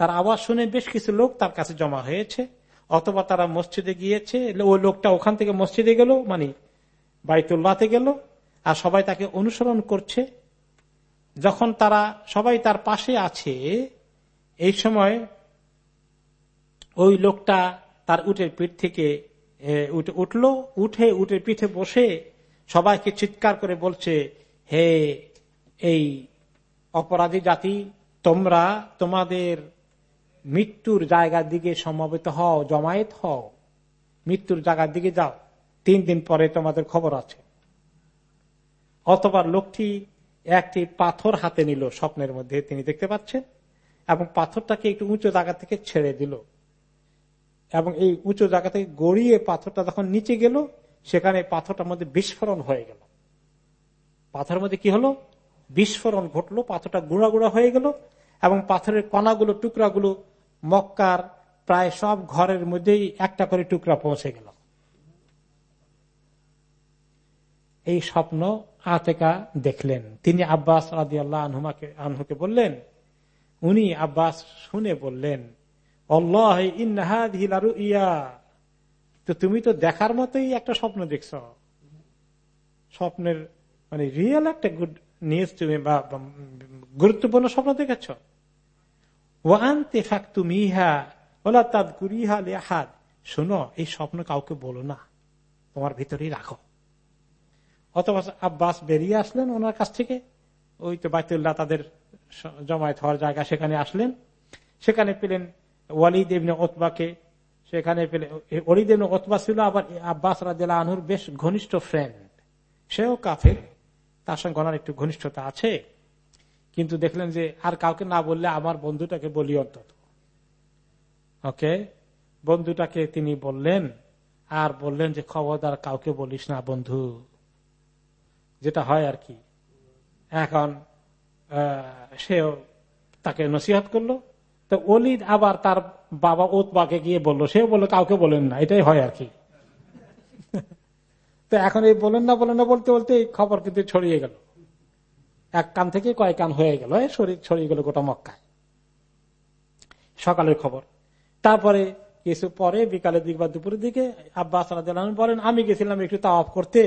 তার আওয়াজ শুনে বেশ কিছু লোক তার কাছে জমা হয়েছে, অথবা তারা মসজিদে গিয়েছে, ওই লোকটা ওখান থেকে মসজিদে গেল মানে বাইতুল্লাতে গেল, আর সবাই তাকে অনুসরণ করছে। যখন তারা সবাই তার পাশে আছে, এই সময় ওই লোকটা তার উটের পিঠ থেকে উঠল, উঠে উটের পিঠে বসে সবাইকে চিৎকার করে বলছে, হে, এই অপরাধী জাতি, তোমরা তোমাদের মৃত্যুর জায়গার দিকে সমবেত হও, জমায়েত হও। মৃত্যুর জায়গার দিকে যাও। তিন দিন পরে তোমাদের খবর আছে। অথবা লোকটি একটি পাথর হাতে নিল স্বপ্নের মধ্যে, তিনি দেখতে পাচ্ছেন, এবং পাথরটাকে একটু উঁচু জায়গা থেকে ছেড়ে দিল। এবং এই উঁচু জায়গা থেকে গড়িয়ে পাথরটা যখন নিচে গেল, সেখানে পাথরটার মধ্যে বিস্ফোরণ হয়ে গেল। পাথরের মধ্যে কি হলো? বিস্ফোরণ ঘটলো, পাথরটা গুঁড়া গুঁড়া হয়ে গেল এবং পাথরের কণাগুলো, টুকরাগুলো মক্কার প্রায় সব ঘরের মধ্যেই একটা করে টুকরা পৌঁছে গেল। এই স্বপ্ন আতেকা দেখলেন। তিনি আব্বাস রাজি আল্লাহ আনহুমাকে আনহুকে বললেন, উনি আব্বাস শুনে বললেন ইয়া তো তুমি তো দেখার মতোই একটা স্বপ্ন দেখছ। স্বপ্নের মানে রিয়েল একটা গুড নিউজ তুমি বা গুরুত্বপূর্ণ স্বপ্ন দেখেছ। ওয়ান্তে ফাক তুমি ইহা ওলা তাদ কুরিহা লেহাদ শোনো, এই স্বপ্ন কাউকে বলো না। তোমার ভিতরেই রাখো। অথবা আব্বাস বেরিয়ে আসলেন ওনার কাছ থেকে। ওই তো বাইতুল্লাহ তাদের জমায়েত হওয়ার জায়গা সেখানে আসলেন। সেখানে পেলেন ওয়ালিদ এমনি ওতবাকে সেখানে পেলে ওলিদ এমনি ওতবা ছিল আবার আব্বাস রাজা আনহুর বেশ ঘনিষ্ঠ ফ্রেন্ড সেও কাফের, তার সঙ্গে ওনার একটু ঘনিষ্ঠতা আছে। কিন্তু দেখলেন যে আর কাউকে না বললে আমার বন্ধুটাকে বলি অন্তত। ওকে? বন্ধুটাকে তিনি বললেন, আর বললেন যে খবরদার কাউকে বলিস না বন্ধু। যেটা হয় আর কি। এখন সেও তাকে নসিহত করল তো অলিদ আবার তার বাবা ওতবাকে গিয়ে বলল, সেও বলল, কাউকে বলেন না, এটাই হয় আর কি। তো এখন এই বলেন না বলেন না বলতে বলতে এই খবর কিন্তু ছড়িয়ে গেল। এক কান থেকে কয়েক কান হয়ে গেল শরীর ছড়িয়ে গেল গোটা মক্কায়। সকালের খবর। তারপরে কিছু পরে, বিকালের দিক বা দুপুরের দিকে আব্বাস বলেন, আমি গেছিলাম একটু তাওয়াফ করতে।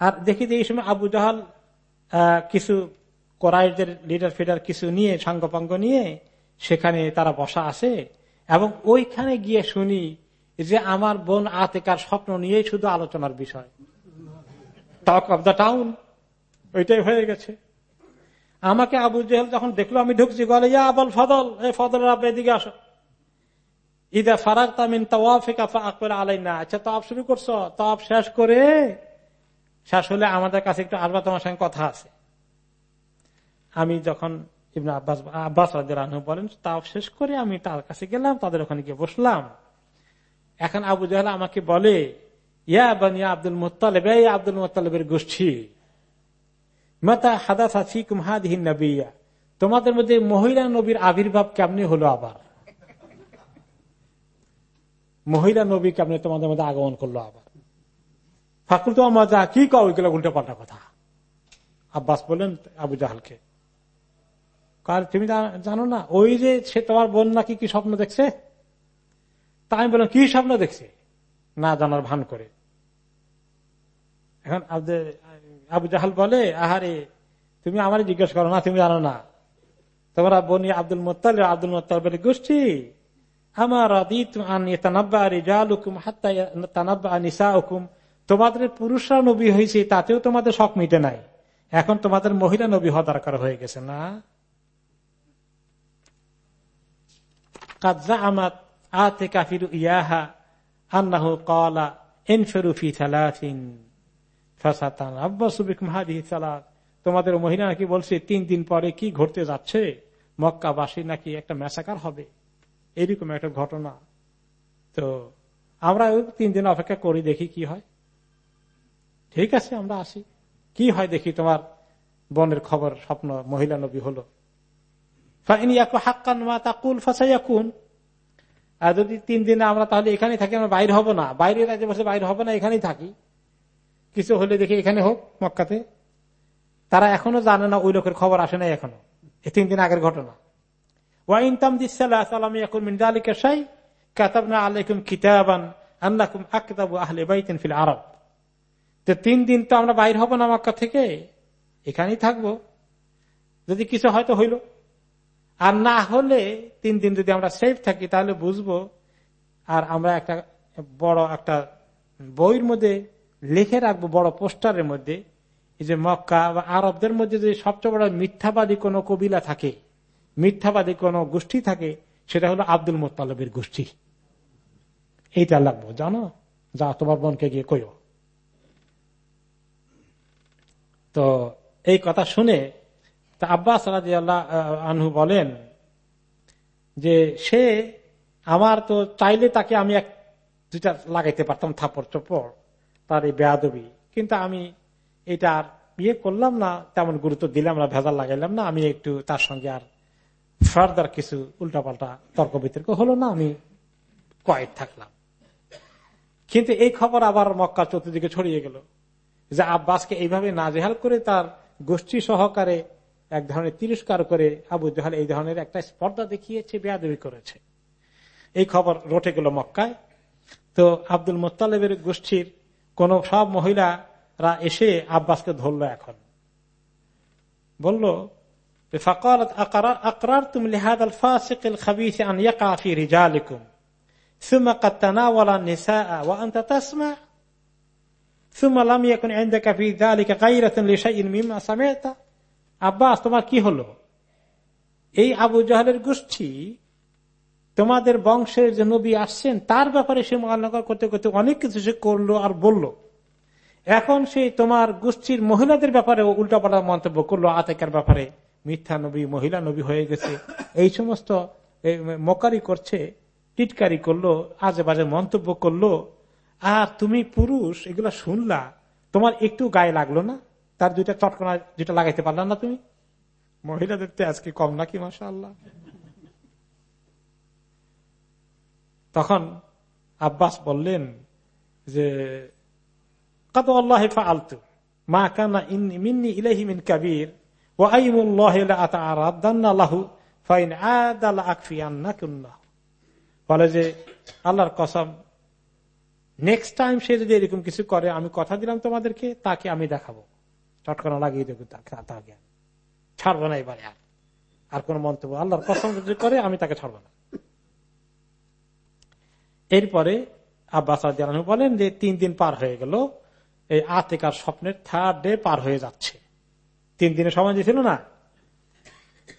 আর দেখি যে এই সময় আবু জাহাল কিছু কোরআদের লিডার ফিডার কিছু নিয়ে, সাঙ্গপাঙ্গ নিয়ে সেখানে তারা বসা আছে এবং ওইখানে গিয়ে শুনি যে আমার বোন আতেকার স্বপ্ন নিয়ে শুধু আলোচনার বিষয়। টক অব দ্য টাউন ওইটাই হয়ে গেছে। আমাকে আবু জেহেল যখন দেখল, আমি ঢুকছি, বলে, ইয়া আবল ফদল এই ফদল আপনি এদিকে আসো। ইদা ফারাক তামিন আলাই না আচ্ছা তাপ শুরু করছ? তাপ শেষ করে? শেষ হলে আমাদের কাছে একটু আসবা, তোমার সঙ্গে কথা আছে। আমি যখন ইবনা আব্বাস আব্বাস রাহু বলেন তা শেষ করে আমি তার কাছে গেলাম, তাদের ওখানে গিয়ে বসলাম। এখন আবু জাহাল আমাকে বলে, ইয়া বানিয়া আব্দুল মোত্তালেব আব্দুল মোত্তালেবের গোষ্ঠী, মাতা নবিয়া, তোমাদের মধ্যে মহিলা নবীর আবির্ভাব কেমনি হলো আবার? মহিলা নবী কেমনি তোমাদের মধ্যে আগমন করল আবার? ফাকুল তো আমার যা কি কও উল্টো পাল্টা কথা। আব্বাস বলেন আবু জাহালকে কার তুমি জানো না? ওই যে সে তোমার বোন নাকি কি স্বপ্ন দেখছে? তা আমি বললাম, কি স্বপ্ন দেখছে? না জানার ভান করে। এখন আবু জাহাল বলে, আহারে, তুমি আমার জিজ্ঞেস করো না, তুমি জানো না। তোমরা বনি আব্দুল মোত্তাল, আব্দুল মোত্তালের গোষ্ঠী। আমার তোমাদের পুরুষরা নবী হয়েছে, তাতেও তোমাদের শখ মিটে নাই। এখন তোমাদের মহিলা নবী হওয়া দরকার হয়ে গেছে, না? কাজা ইয়াহা আন্নাহ কলা তোমাদের মহিলা নাকি বলছে, তিন দিন পরে কি ঘটতে যাচ্ছে? মক্কাবাসী নাকি একটা মেসাকার হবে? এরকম একটা ঘটনা। তো আমরা তিন দিন অপেক্ষা করি, দেখি কি হয়। ঠিক আছে, আমরা আসি। কি হয় দেখি তোমার বোনের খবর, স্বপ্ন, মহিলা নবী হলো। আর যদি তিন দিনে আমরা তাহলে এখানে থাকি, আমরা বাইর হব না। বাইরে রাজ্যে বসে বাইরে হবে না, এখানেই থাকি। কিছু হলে দেখি এখানে হোক, মক্কাতে। তারা এখনও জানে না, ওই লোকের খবর আসে নাই এখনও। এই তিন দিন আগের ঘটনা। আল্লাকুম আকতাবু আহলে আরব। তো তিন দিন তো আমরা বাইর হব না মক্কা থেকে, এখানেই থাকব। যদি কিছু হয়তো হইল। আর না হলে তিন দিন যদি আমরা সেফ থাকি, তাহলে বুঝব, আর আমরা একটা বড় একটা বইয়ের মধ্যে লিখে রাখব, বড় পোস্টারের মধ্যে। এই যে মক্কা বা আরবদের মধ্যে যদি সবচেয়ে বড় মিথ্যাবাদী কোন কবিলা থাকে, মিথ্যাবাদী কোন গোষ্ঠী থাকে, সেটা হলো আব্দুল মোত্তালবের গোষ্ঠী। এইটা লাগবো, জানো? যা তোমার বোনকে গিয়ে কইও। তো এই কথা শুনে তা আব্বাস আল্লাহ আনহু বলেন যে সে আমার তো চাইলে তাকে আমি এক, দুইটা লাগাইতে পারতাম থাপড় চোপড় তার এই বেয়াদবি। কিন্তু আমি এটা আর ইয়ে করলাম না, তেমন গুরুত্ব দিলাম না, ভেজাল লাগাইলাম না, আমি একটু তার সঙ্গে আর ফার্দার কিছু উল্টাপাল্টা তর্ক বিতর্ক হলো না, আমি কয়েক থাকলাম। কিন্তু এই খবর আবার মক্কা চতুর্দিকে ছড়িয়ে গেল যে আব্বাসকে এইভাবে নাজেহাল করে তার গোষ্ঠী সহকারে এক ধরনের তিরস্কার করে আবু জাহাল এই ধরনের একটা স্পর্ধা দেখিয়েছে বেয়াদবি করেছে এই খবর রটে গেল মক্কায় তো আব্দুল মোত্তালেবের গোষ্ঠীর কোন সব মহিলারা এসে আব্বাসকে ধরলো এখন বলল আকরার তুমি লেহাদ আল ফাসিক খাবিস আন ইয়াকাফি রিজালিকুম ثم قد تناول النساء وانت تسمع ثم لم يكن عندك في ذلك غيرة لشيء مما سمعت আব্বাস, তোমার কি হলো? এই আবু জাহালের গোষ্ঠী তোমাদের বংশের যে নবী আসছেন, তার ব্যাপারে সে মহানগর করতে করতে অনেক কিছু সে করল আর বলল। এখন সে তোমার গোষ্ঠীর মহিলাদের ব্যাপারে উল্টাপাল্টা মন্তব্য করল আতেকার ব্যাপারে। মিথ্যা নবী, মহিলা নবী হয়ে গেছে। এই সমস্ত মকারি করছে, টিটকারি করল আজে বাজে মন্তব্য করল। আর তুমি পুরুষ, এগুলা শুনলা, তোমার একটু গায়ে লাগল না? তার দুইটা চটকনা যেটা লাগাইতে পারলাম না তুমি? মহিলাদের তো আজকে কম নাকি মাসা তখন আব্বাস বললেন যে কত আল্লাহ আলতু মা কানা মিন্নি ইলাহি মিন কাবির ও আইমুল্লাহ বলে যে, আল্লাহর কসম নেক্সট টাইম সে যদি এরকম কিছু করে, আমি কথা দিলাম তোমাদেরকে, তাকে আমি দেখাবো। চটকানা লাগিয়ে দেবো তাকে ছাড়বো না এবারে আর। আর কোন মন্তব্য আল্লাহর কসম যদি করে, আমি তাকে ছাড়বো না। এরপরে আব্বাস বলেন যে, তিন দিন পার হয়ে গেল। এই আতেকার স্বপ্নের থার্ড ডে পার হয়ে যাচ্ছে। তিন দিনের সময় দিয়েছিল না?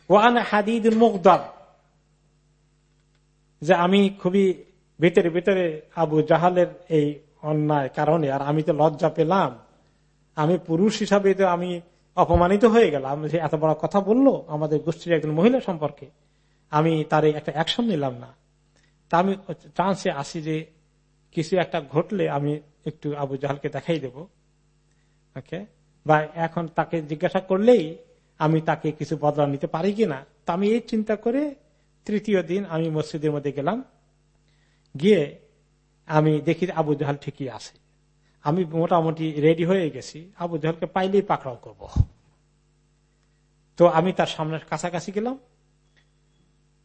ওয়ান হাদিদ মুগদাম যে আমি খুবই ভিতরে ভিতরে আবু জাহালের এই অন্যায় কারণে, আর আমি তো লজ্জা পেলাম। আমি পুরুষ হিসাবে তো আমি অপমানিত হয়ে গেলাম। যে এত বড় কথা বলল আমাদের গোষ্ঠীর একজন মহিলা সম্পর্কে। আমি তার একটা অ্যাকশন নিলাম না। তা আমি চান্সে আসি যে কিছু একটা ঘটলে আমি একটু আবু জাহালকে দেখাই দেব। ওকে বা এখন তাকে জিজ্ঞাসা করলেই আমি তাকে কিছু বদলা নিতে পারি কিনা? তা আমি এই চিন্তা করে তৃতীয় দিন আমি মসজিদের মধ্যে গেলাম। গিয়ে আমি দেখি আবু জাহাল ঠিকই আছে। আমি মোটামুটি রেডি হয়ে গেছি, আবু জাহালকে পাইলেই পাকড়াও করব। তো আমি তার সামনে কাছাকাছি গেলাম।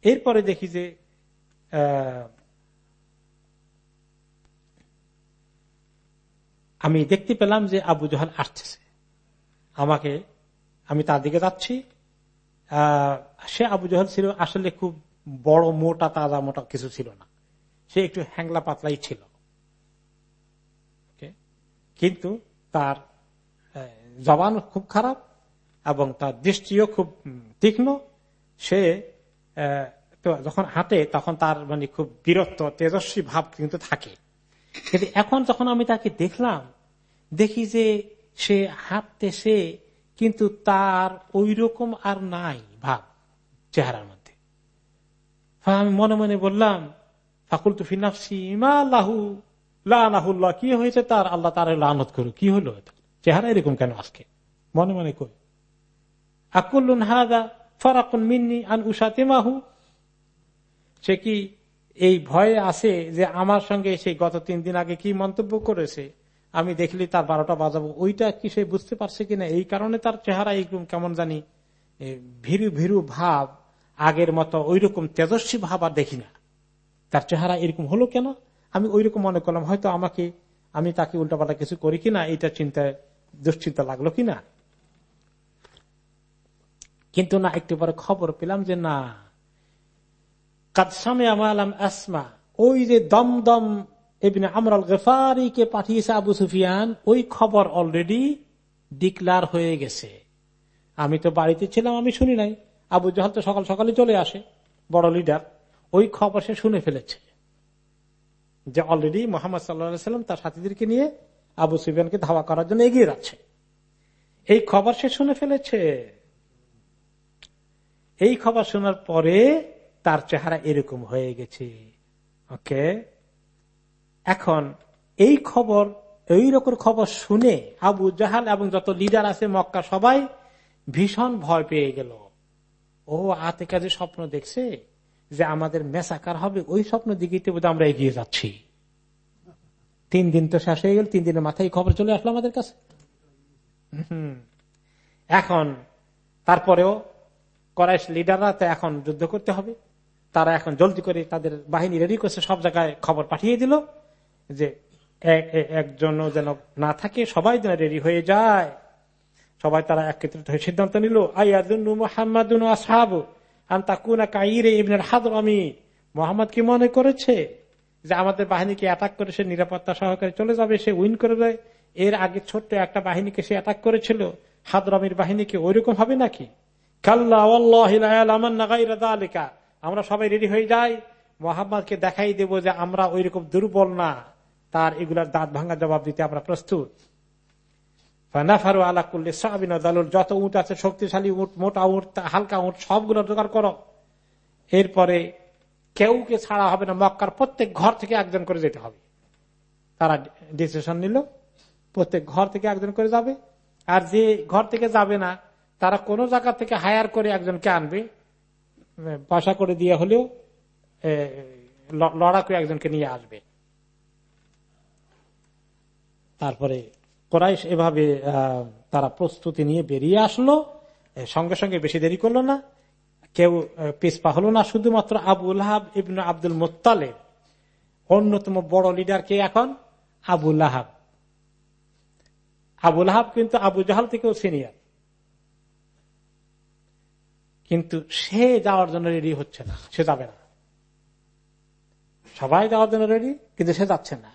এরপরে দেখি যে আমি দেখতে পেলাম যে আবু জাহাল আসতেছে আমাকে, আমি তার দিকে যাচ্ছি। সে আবু জাহাল ছিল আসলে খুব বড়, মোটা, তাজা, মোটা কিছু ছিল না। সে একটু হ্যাংলা পাতলাই ছিল। কিন্তু তার জবান খুব খারাপ এবং তার দৃষ্টিও খুব তীক্ষ্ণ। সে যখন হাঁটে তখন তার মানে খুব বীরত্ব, তেজস্বী ভাব কিন্তু থাকে। কিন্তু এখন যখন আমি তাকে দেখলাম, দেখি যে সে হাঁটতে সে কিন্তু তার ওই রকম আর নাই ভাব চেহারার মধ্যে। আমি মনে মনে বললাম ফাকুল তুফি নাফসি ইমা লাহু লাহুল্লাহ কি হয়েছে? তার আল্লাহ তার লানত করু কি হলো চেহারা এরকম কেন আজকে? মনে মনে কই। আকুল্লুন হাদা ফরাকুন মিন্নি আন উষাতে মাহু সে কি এই ভয়ে আছে যে আমার সঙ্গে সে গত তিন দিন আগে কি মন্তব্য করেছে? আমি দেখলি তার বারোটা বাজাবো। ওইটা কি সে বুঝতে পারছে কিনা? এই কারণে তার চেহারা এইরকম কেমন জানি ভীরু ভীরু ভাব, আগের মতো ওইরকম তেজস্বী ভাব আর দেখি না। তার চেহারা এরকম হলো কেন? আমি ওই রকম মনে করলাম, হয়তো আমাকে, আমি তাকে উল্টাপাল্টা কিছু করি কিনা এটা চিন্তায়, দুশ্চিন্তা লাগল কিনা? কিন্তু না, একটু পরে খবর পেলাম যে না। কাদসামে আমালাম আসমা, ওই যে দমদম এবিনে আমরাল গেফারিকে পাঠিয়েছে আবু সুফিয়ান, ওই খবর অলরেডি ডিক্লার হয়ে গেছে। আমি তো বাড়িতে ছিলাম, আমি শুনি নাই। আবু জাহাল তো সকাল সকালে চলে আসে, বড় লিডার ওই খবর সে শুনে ফেলেছে। যে অলরেডি মোহাম্মদ সাল্লাম তার সাথীদেরকে নিয়ে আবু সুফিয়ানকে ধাওয়া করার জন্য এগিয়ে যাচ্ছে। এই খবর সে শুনে ফেলেছে। এই খবর শোনার পরে তার চেহারা এরকম হয়ে গেছে। ওকে এখন এই খবর, এই রকম খবর শুনে আবু জাহাল এবং যত লিডার আছে মক্কা সবাই ভীষণ ভয় পেয়ে গেল। ও আতে কাজে স্বপ্ন দেখছে যে আমাদের মেসাকার হবে, ওই স্বপ্ন দিকে বোধ আমরা এগিয়ে যাচ্ছি। তিন দিন তো শেষ হয়ে গেল, তিন দিনের মাথায় খবর চলে আসলো আমাদের কাছে। এখন, তারপরেও করাইশ লিডাররা তো এখন যুদ্ধ করতে হবে। তারা এখন জলদি করে তাদের বাহিনী রেডি করছে, সব জায়গায় খবর পাঠিয়ে দিল যে একজন যেন না থাকে, সবাই যেন রেডি হয়ে যায়। সবাই তারা একত্রিত হয়ে সিদ্ধান্ত নিল মোহাম্মদ মোহাম্মদ কি মনে করেছে যে আমাদের বাহিনীকে অ্যাটাক করে সে নিরাপত্তা সহকারে চলে যাবে, সে উইন করে দেয়? এর আগে ছোট্ট একটা বাহিনীকে সে অ্যাটাক করেছিল। হাদরামির বাহিনীকে ওইরকম হবে নাকি? আমরা সবাই রেডি হয়ে যাই। মোহাম্মদকে দেখাই দেব যে আমরা ওই রকম দুর্বল না। তার এগুলার দাঁত ভাঙা জবাব দিতে আমরা প্রস্তুত। নাফারু আলা করলে দালুর যত উঁট আছে শক্তিশালী উঁট, মোটা উঁট হালকা উঁট, সবগুলো জোগাড় করো। এরপরে কেউকে ছাড়া হবে না, মক্কার প্রত্যেক ঘর থেকে একজন করে যেতে হবে। তারা ডিসিশন নিল, প্রত্যেক ঘর থেকে একজন করে যাবে। আর যে ঘর থেকে যাবে না, তারা কোন জায়গা থেকে হায়ার করে একজনকে আনবে। পয়সা করে দিয়ে হলেও লড়াকু একজনকে নিয়ে আসবে। তারপরে কোরাইশ এভাবে তারা প্রস্তুতি নিয়ে বেরিয়ে আসলো। সঙ্গে সঙ্গে বেশি দেরি করল না। কেউ পিসপা হলো না। শুধুমাত্র আবুল হাব ইবন আব্দুল মোত্তালে অন্যতম বড় লিডার কে এখন? আবুল আহাব আবুল আহাব কিন্তু আবু জাহাল থেকেও সিনিয়র কিন্তু সে যাওয়ার জন্য রেডি হচ্ছে না। সে যাবে না। সবাই যাওয়ার জন্য রেডি কিন্তু সে যাচ্ছে না।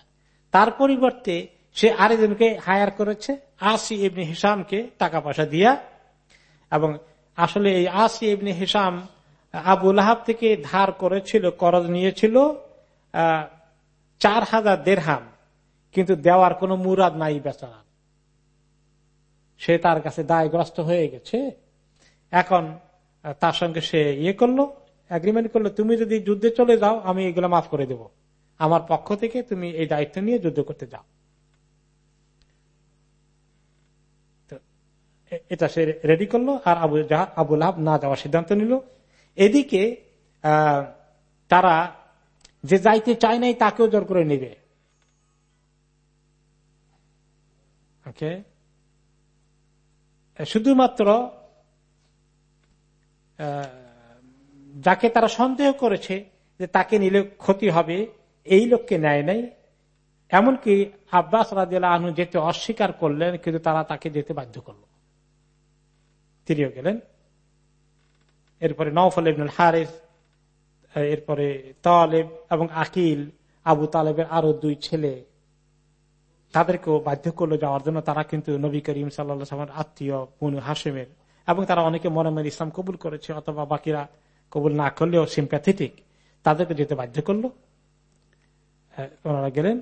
তার পরিবর্তে সে আরেকজনকে হায়ার করেছে, আসি ইবনে হিসামকে টাকা পয়সা দিয়া। এবং আসলে এই আসি ইবনে হিসাম আবুল আহাব থেকে ধার করেছিল, করজ নিয়েছিল চার হাজার দেড়হাম। কিন্তু দেওয়ার কোন মুরাদ নাই বেচারা সে তার কাছে দায়গ্রস্ত হয়ে গেছে। এখন তার সঙ্গে সে ইয়ে করল এগ্রিমেন্ট করল, তুমি যদি যুদ্ধে চলে যাও, আমি এগুলো মাফ করে দেব। আমার পক্ষ থেকে তুমি এই দায়িত্ব নিয়ে যুদ্ধ করতে যাও। এটা সে রেডি করল আর আবু আবুল আহাব না যাওয়ার সিদ্ধান্ত নিল। এদিকে তারা যে যাইতে চায় নাই তাকেও জোর করে নেবে। শুধুমাত্র যাকে তারা সন্দেহ করেছে যে তাকে নিলে ক্ষতি হবে, এই লোককে নেয় নাই। এমনকি আব্বাস রাজিয়াল আহনু যেতে অস্বীকার করলেন, কিন্তু তারা তাকে যেতে বাধ্য করল। তিনিও গেলেন এরপরে নওফল ইবনুল হারেস এরপরে তালেব এবং আকিল আবু তালেবের আরও দুই ছেলে তাদেরকেও বাধ্য করল যাওয়ার জন্য তারা কিন্তু নবী করিম সাল্লা আত্মীয় পুনু হাসেমের এবং তারা অনেকে মনে মনে ইসলাম কবুল করেছে অথবা বাকিরা কবুল না করলেও সিম্প্যাথেটিক তাদেরকে যেতে বাধ্য করল ওনারা গেলেন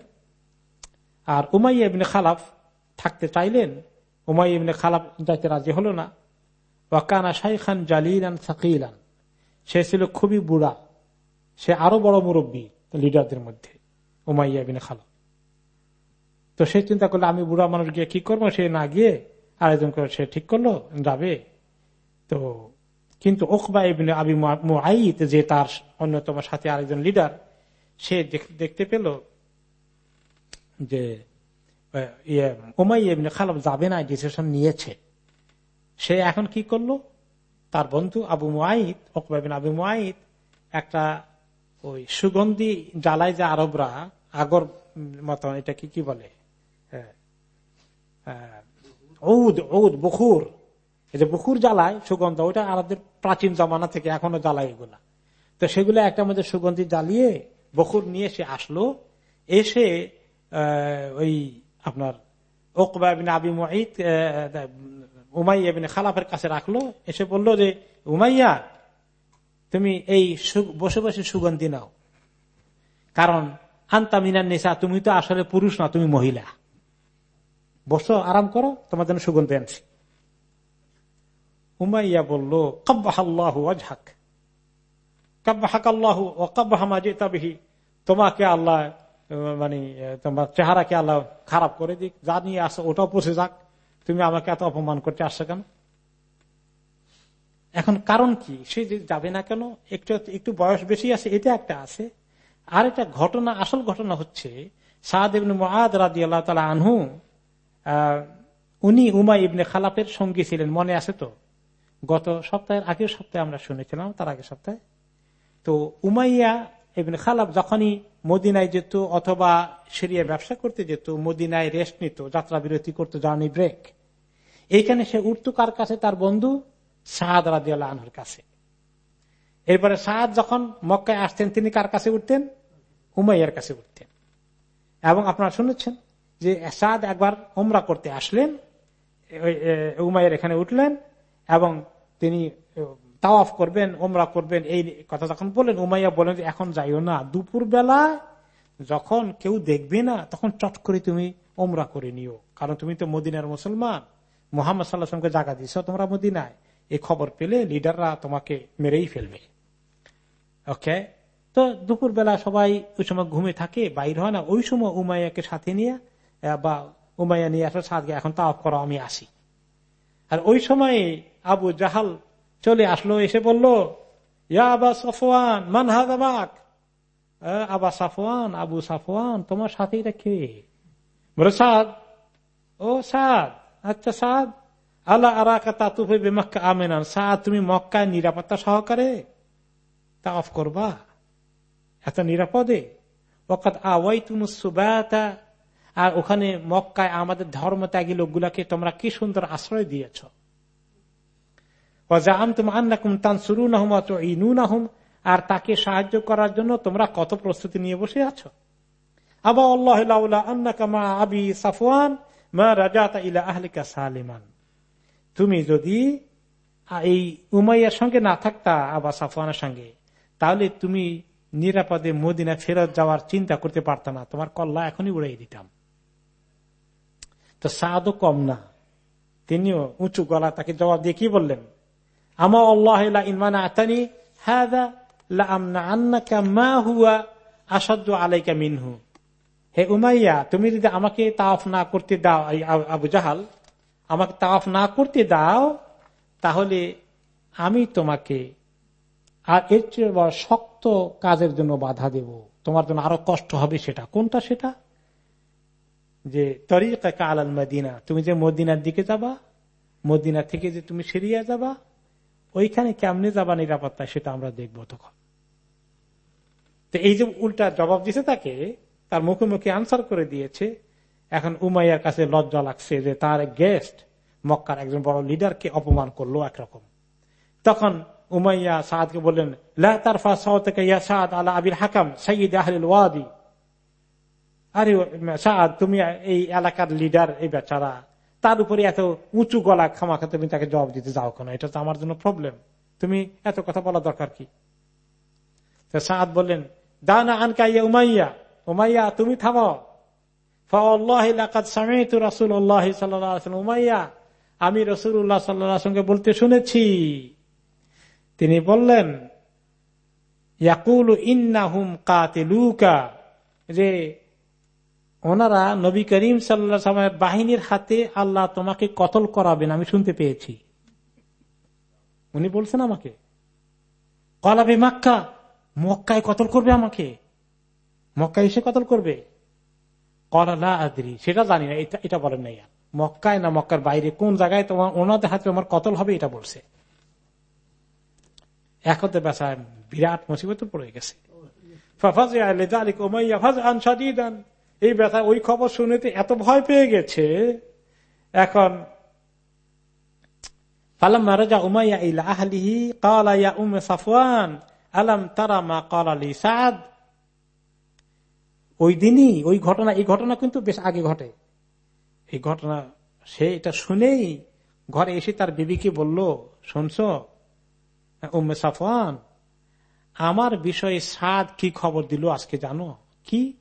আর উমাই ইবনে খালাফ থাকতে চাইলেন উমাই ইবনে খালাফ যাইতে রাজি হলো না ওয়াকানা শাইখান জালিলান সাকিলান। সে ছিল খুবই বুড়া। সে আরও বড় মুরব্বী লিডারদের মধ্যে, উমাইয়া বিন খালা তো সে চিন্তা করল, আমি বুড়া মানুষ গিয়ে কি করব? সে না গিয়ে আরেকজন করে সে ঠিক করল, যাবে। তো কিন্তু ওকবা ইবনে আবি মুআইদ যে তার অন্যতম সাথে আরেকজন লিডার, সে দেখতে পেল যে ইয়ে ওমাই এমনি খালাফ যাবে না, ডিসিশন নিয়েছে। সে এখন কি করল? তার বন্ধু আবু মুআইদ ওকবাবিন আবু মুআইদ একটা ওই সুগন্ধি জ্বালায় যে আরবরা, আগর মতন, এটা কি কি বলে? ঔদ ঔদ বখুর। এই যে বুকুর জ্বালায় সুগন্ধ, ওইটা আরবদের প্রাচীন জমানা থেকে এখনও জ্বালায় এগুলা। তো সেগুলো একটা মধ্যে সুগন্ধি জ্বালিয়ে বকুর নিয়ে সে আসলো, এসে ওই আপনার ওকবাবিন আবি মুঈদ উমাইয়া খালাফের কাছে রাখল, এসে বলল যে, উমাইয়া, তুমি এই বসে বসে সুগন্ধি নাও। কারণ, আন্তা মিনার নেশা তুমি তো আসলে পুরুষ না, তুমি মহিলা। বসো, আরাম করো, তোমার জন্য সুগন্ধি আনছি। উমাইয়া বলল কাব্বাহাক আল্লাহ ও কাব্বাহামা তোমাকে আল্লাহ মানে তোমার চেহারাকে আল্লাহ খারাপ করে দিক, যা নিয়ে আসো ওটাও পৌঁছে যাক। তুমি আমাকে এত অপমান করতে আসছো কেন? এখন কারণ কি? সে যাবে না কেন? একটু একটু বয়স বেশি আছে, এটা একটা আছে। আর একটা ঘটনা, আসল ঘটনা হচ্ছে, সাদ ইবনে আল্লাহ তালা আনহু উনি উমা ইবনে খালাপের সঙ্গী ছিলেন, মনে আছে তো? গত সপ্তাহের আগের সপ্তাহে আমরা শুনেছিলাম, তার আগের সপ্তাহে। তো উমাইয়া এমনি খালাপ যখনই মদিনায় যেত অথবা সিরিয়া ব্যবসা করতে যেত, মদিনায় রেস্ট নিত, যাত্রা বিরতি করতো, জার্নি ব্রেক। এইখানে সে উঠত কার কাছে? তার বন্ধু সাহাদ রাজিয়াল আনহুর কাছে। এরপরে সাহাদ যখন মক্কায় আসতেন, তিনি কার কাছে উঠতেন? উমাইয়ার কাছে উঠতেন। এবং আপনারা শুনেছেন যে সাদ একবার ওমরা করতে আসলেন উমাইয়ের এখানে উঠলেন এবং তিনি তাওয়াফ করবেন ওমরা করবেন, এই কথা যখন বলেন উমাইয়া বলেন যে এখন যাইও না। দুপুর বেলা যখন কেউ দেখবে না, তখন চট করে তুমি ওমরা করে নিও। কারণ তুমি তো মদিনার মুসলমান। মোহাম্মদ সাল্লাহামকে জায়গা দিছ, তোমরা মদিনায়। এই খবর পেলে লিডাররা তোমাকে মেরেই ফেলবে। ওকে? তো দুপুর বেলা সবাই ওই সময় ঘুমে থাকে, বাইর হয় না। ওই সময় উমাইয়াকে সাথে নিয়ে বা উমাইয়া নিয়ে আসার সাথে এখন তাওয়াফ করো, আমি আসি। আর ওই সময়ে আবু জাহাল চলে আসলো, এসে বলল, ইয়া আবা সফওয়ান, মান হাদাবাক আবা সাফওয়ান, আবু সাফওয়ান, তোমার সাথে এটা কে? বলে, সাদ। ও সাদ আচ্ছা সাদ আল্লাহ আরাকা তাতুফে বেমাক্কা আমেনান? সাদ, তুমি মক্কায় নিরাপত্তা সহকারে তা অফ করবা, এত নিরাপদে? ওকাত আওয়াই তুমি সুবাতা, আর ওখানে মক্কায় আমাদের ধর্ম ত্যাগী লোকগুলাকে তোমরা কি সুন্দর আশ্রয় দিয়েছ? আর তাকে সাহায্য করার জন্য তোমরা কত প্রস্তুতি নিয়ে বসে আছো? আবা আবি সাফওয়ান, মা রাজা ইলা তুমি যদি এই উমাইয়ার সঙ্গে না থাকতা, আবা সাফওয়ানের সঙ্গে, তাহলে তুমি নিরাপদে মদিনা ফেরত যাওয়ার চিন্তা করতে পারত না। তোমার কল্লা এখনই উড়াই দিতাম। তো সাদও কম না। তিনিও উঁচু গলা তাকে জবাব দিয়ে কি বললেন? আমা আল্লাহ ইমান আতানি আসাদ্দ আলাইকা মিনহু হে উমাইয়া তুমি যদি আমাকে তাফ না করতে দাও আবু জাহাল আমাকে তাফ না করতে দাও তাহলে আমি তোমাকে আর এর চেয়ে শক্ত কাজের জন্য বাধা দেব। তোমার জন্য আরও কষ্ট হবে সেটা। কোনটা সেটা? যে তরিকা আলাল মদিনা, তুমি যে মদিনার দিকে যাবা, মদিনা থেকে যে তুমি সিরিয়া যাবা ওইখানে কেমনে যাবা নিরাপত্তা সেটা আমরা দেখব তখন। তো এই যে উল্টা জবাব দিছে তাকে, তার মুখে মুখে আনসার করে দিয়েছে, এখন উমাইয়ার কাছে লজ্জা লাগছে যে তার গেস্ট মক্কার একজন বড় লিডারকে অপমান করল একরকম। তখন উমাইয়া সাদকে বললেন আলা আবির হাকাম সঈদ আহলিল ওয়াদি। আরে সাদ, তুমি এই এলাকার লিডার এই বেচারা। তার উপরে এত উঁচু গলা ক্ষমা খামাখা তুমি তাকে জবাব দিতে যাও কেন? এটা তো আমার জন্য প্রবলেম তুমি এত কথা বলা দরকার কি? সাদ বললেন, দানা আনকা ইয়া উমাইয়া। উমাইয়া, তুমি থামাও উমাইয়া, আমি রসুল্লাহ সাল্লামকে বলতে শুনেছি। তিনি বললেন, ইয়াকুল ইন্নাহুম কাতিলুকা। যে ওনারা নবী করিম সাল্লা বাহিনীর হাতে আল্লাহ তোমাকে কতল করাবেন আমি শুনতে পেয়েছি। উনি বলছেন আমাকে কলাবে মাক্কা, মক্কায় কতল করবে আমাকে? মক্কায় এসে কতল করবে? কলা আদরি সেটা জানি না, এটা এটা বলেন নাই মক্কায় না মক্কার বাইরে, কোন জায়গায় তোমার, ওনাদের হাতে আমার কতল হবে এটা বলছে? একতে বেসা বিরাট মুসিবত পড়ে গেছে। এই ব্যথা, ওই খবর শুনেতে এত ভয় পেয়ে গেছে। এখন উমাইয়া উম আলাম তারা মা সাদ। ওই দিনই, ওই ঘটনা, এই ঘটনা কিন্তু বেশ আগে ঘটে। এই ঘটনা শুনেই ঘরে এসে তার বিবিকে বলল, শুনছ, উম্মে সাফওয়ান, আমার বিষয়ে সাদ কি খবর দিল আজকে জানো? কি?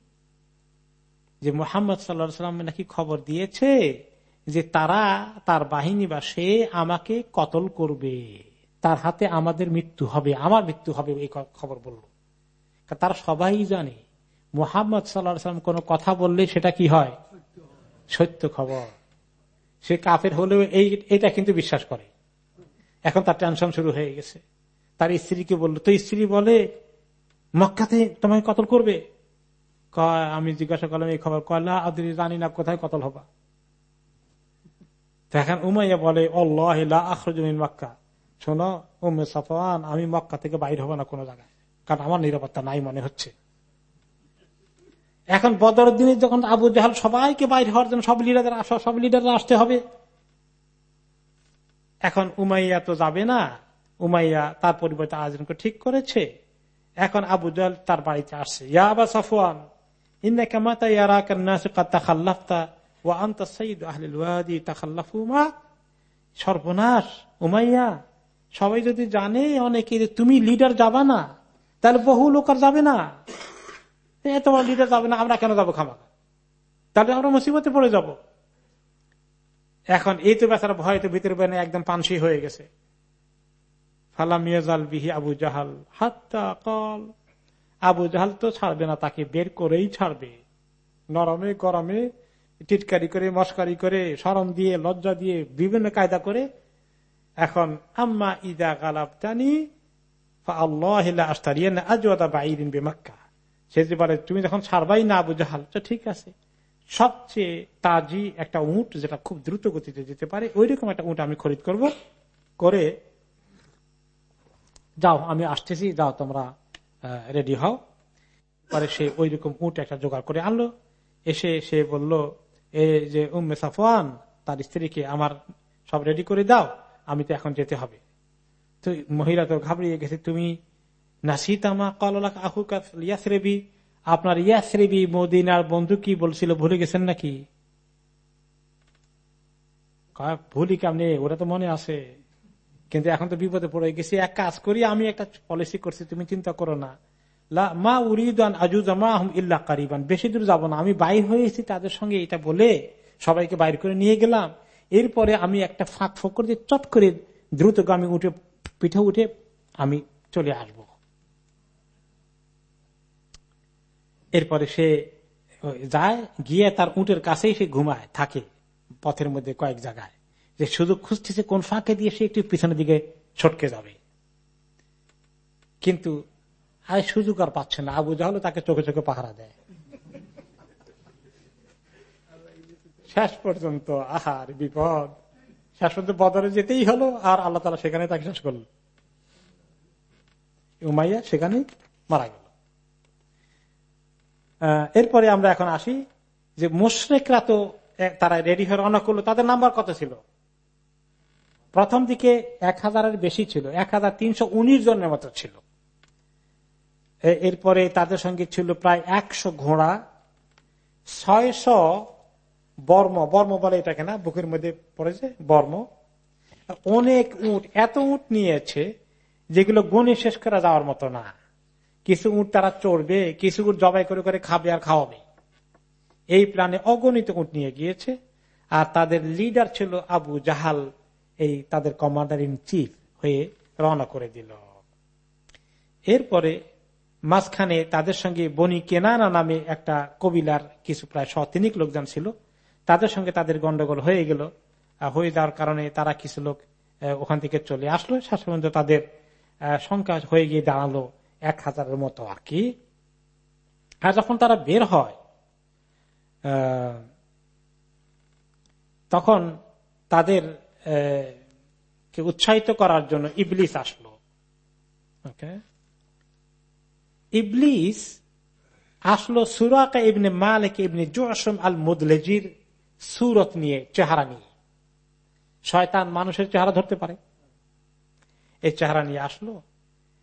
যে মোহাম্মদ সাল্লা সাল্লাম নাকি খবর দিয়েছে যে তারা, তার বাহিনী বা সে আমাকে কতল করবে। তার হাতে আমাদের মৃত্যু হবে, আমার মৃত্যু হবে এই খবর বলল। তারা সবাই জানে, মোহাম্মদ সাল্লাম কোন কথা বললে সেটা কি হয়? সত্য খবর। সে কাফের হলেও এই, এটা কিন্তু বিশ্বাস করে। এখন তার টেনশন শুরু হয়ে গেছে। তার স্ত্রীকে বলল, তো স্ত্রী বলে, মক্কাতে তোমায় কতল করবে? আমি জিজ্ঞাসা করলাম, এই খবর কয়লা আদি জানি না কোথায় কতল হবা। এখন উমাইয়া বলে অল্লাহমিন মক্কা। শোনো উমে সাফান আমি মক্কা থেকে বাইর হব না কোনো জায়গায়, কারণ আমার নিরাপত্তা নাই মনে হচ্ছে। এখন বদর দিনে যখন আবু জাহাল সবাইকে বাইর হওয়ার জন্য সব লিডারদের সব লিডাররা আসতে হবে। এখন উমাইয়া তো যাবে না, উমাইয়া তার পরিবর্তে আয়োজনকে ঠিক করেছে। এখন আবু জাহাল তার বাড়িতে আসছে। ইয়া আবা সাফওয়ান ইন্না কামাতা ইয়ারা কান্নাসিকা খাল্লাফতা ও আন্তা সঈদ আহলিল ওয়াদি তাখাল্লাফুমা সর্বনাশ, উমাইয়া, সবাই যদি জানে অনেকে তুমি লিডার যাবা না, তাহলে বহু লোক আর যাবে না। তোমার লিডার যাবে না, আমরা কেন যাব খামা তাহলে আমরা মুসিবতে পড়ে যাব। এখন এই তো বেচারা ভয় তো ভিতরে বেনে একদম পানসি হয়ে গেছে। ফালামিয়াজাল বিহি আবু জাহাল হাত্তা কল আবু জাহাল তো ছাড়বে না, তাকে বের করেই ছাড়বে। নরমে, গরমে টিটকারি করে, মস্কারি করে সরম দিয়ে, লজ্জা দিয়ে বিভিন্ন কায়দা করে এখন, আম্মা ইদা গালাবতানি সে তুমি যখন ছাড়বাই না তো ঠিক আছে। সবচেয়ে তাজি একটা উঁট যেটা খুব দ্রুত গতিতে যেতে পারে ওই রকম একটা উঁট আমি খরিদ করব। করে যাও, আমি আসতেছি, যাও তোমরা রেডি হও। পরে সে ওই রকম উঁট একটা জোগাড় করে আনলো। এসে সে বলল, এ যে উম্মে সাফওয়ান, তার স্ত্রীকে আমার সব রেডি করে দাও, আমি তো এখন যেতে হবে। তো মহিলা তো ঘাবড়িয়ে গেছে, তুমি নাসিতামা কলাক আহুকা ইয়াসরেবি আপনার ইয়াসরেবি মদিনার বন্ধু কি বলছিল, ভুলে গেছেন নাকি? ভুলি কেমনি? ওরা তো মনে আছে। কিন্তু এখন তো বিপদে পড়ে গেছি, এক কাজ করি, আমি একটা পলিসি করছি, তুমি চিন্তা করো না। মা উরিদান আজুজামা ইল্লা কারিবান, বেশি দূর যাব না। আমি বাইর হয়েছি তাদের সঙ্গে এটা বলে সবাইকে বাইর করে নিয়ে গেলাম। এরপরে আমি একটা ফাঁক ফোক করে চট করে দ্রুত দ্রুতগামী উঠে পিঠে উঠে আমি চলে আসব। এরপরে সে যায়, গিয়ে তার উটের কাছেই সে ঘুমায়, থাকে পথের মধ্যে কয়েক জায়গায়। যে সুযোগ খুঁজতেছে কোন ফাঁকে দিয়ে সে একটু পিছনের দিকে ছটকে যাবে। কিন্তু আর সুযোগ আর পাচ্ছে না। আবু জাহলে তাকে চোখে চোখে পাহারা দেয়। শেষ পর্যন্ত, আহার, বিপদ। শেষ পর্যন্ত বদরে যেতেই হলো আর আল্লাহ তালা সেখানে তাকে শেষ করল। উমাইয়া সেখানে মারা গেল। এরপরে আমরা এখন আসি যে মুশ্রেকরা তো তারা রেডি হয়ে রওনা করল। তাদের নাম্বার কত ছিল? প্রথম দিকে এক হাজারের বেশি ছিল, এক হাজার তিনশো উনিশ জনের মতো ছিল। এরপরে তাদের সঙ্গে ছিল প্রায় একশো ঘোড়া, ছয়শো বর্ম বর্ম বলে এটাকে না, বুকের মধ্যে পড়েছে বর্ম। অনেক উট, এত উট নিয়েছে যেগুলো গণে শেষ করা যাওয়ার মতো না। কিছু উট তারা চড়বে, কিছু উট জবাই করে করে খাবে আর খাওয়াবে। এই প্ল্যানে অগণিত উট নিয়ে গিয়েছে। আর তাদের লিডার ছিল আবু জাহাল এই তাদের কমান্ডার ইন চিফ হয়ে রওনা করে দিল। এরপরে মাঝখানে তাদের সঙ্গে বনি কেনানা নামে একটা কবিলার কিছু প্রায় শতিনিক লোকজন ছিল। তাদের সঙ্গে তাদের গন্ডগোল হয়ে গেল। হয়ে যাওয়ার কারণে তারা কিছু লোক ওখান থেকে চলে আসলো। শেষ তাদের সংখ্যা হয়ে গিয়ে দাঁড়াল এক হাজারের মতো আর কি। আর যখন তারা বের হয় তখন তাদের কে উৎসাহিত করার জন্য ইবলিস আসলো। ইবলিস আসলো সুরাকা ইবনে মালিক ইবনে জোসম আল মুদলেজির সুরত নিয়ে, চেহারা নিয়ে। শয়তান মানুষের চেহারা ধরতে পারে। এই চেহারা নিয়ে আসলো।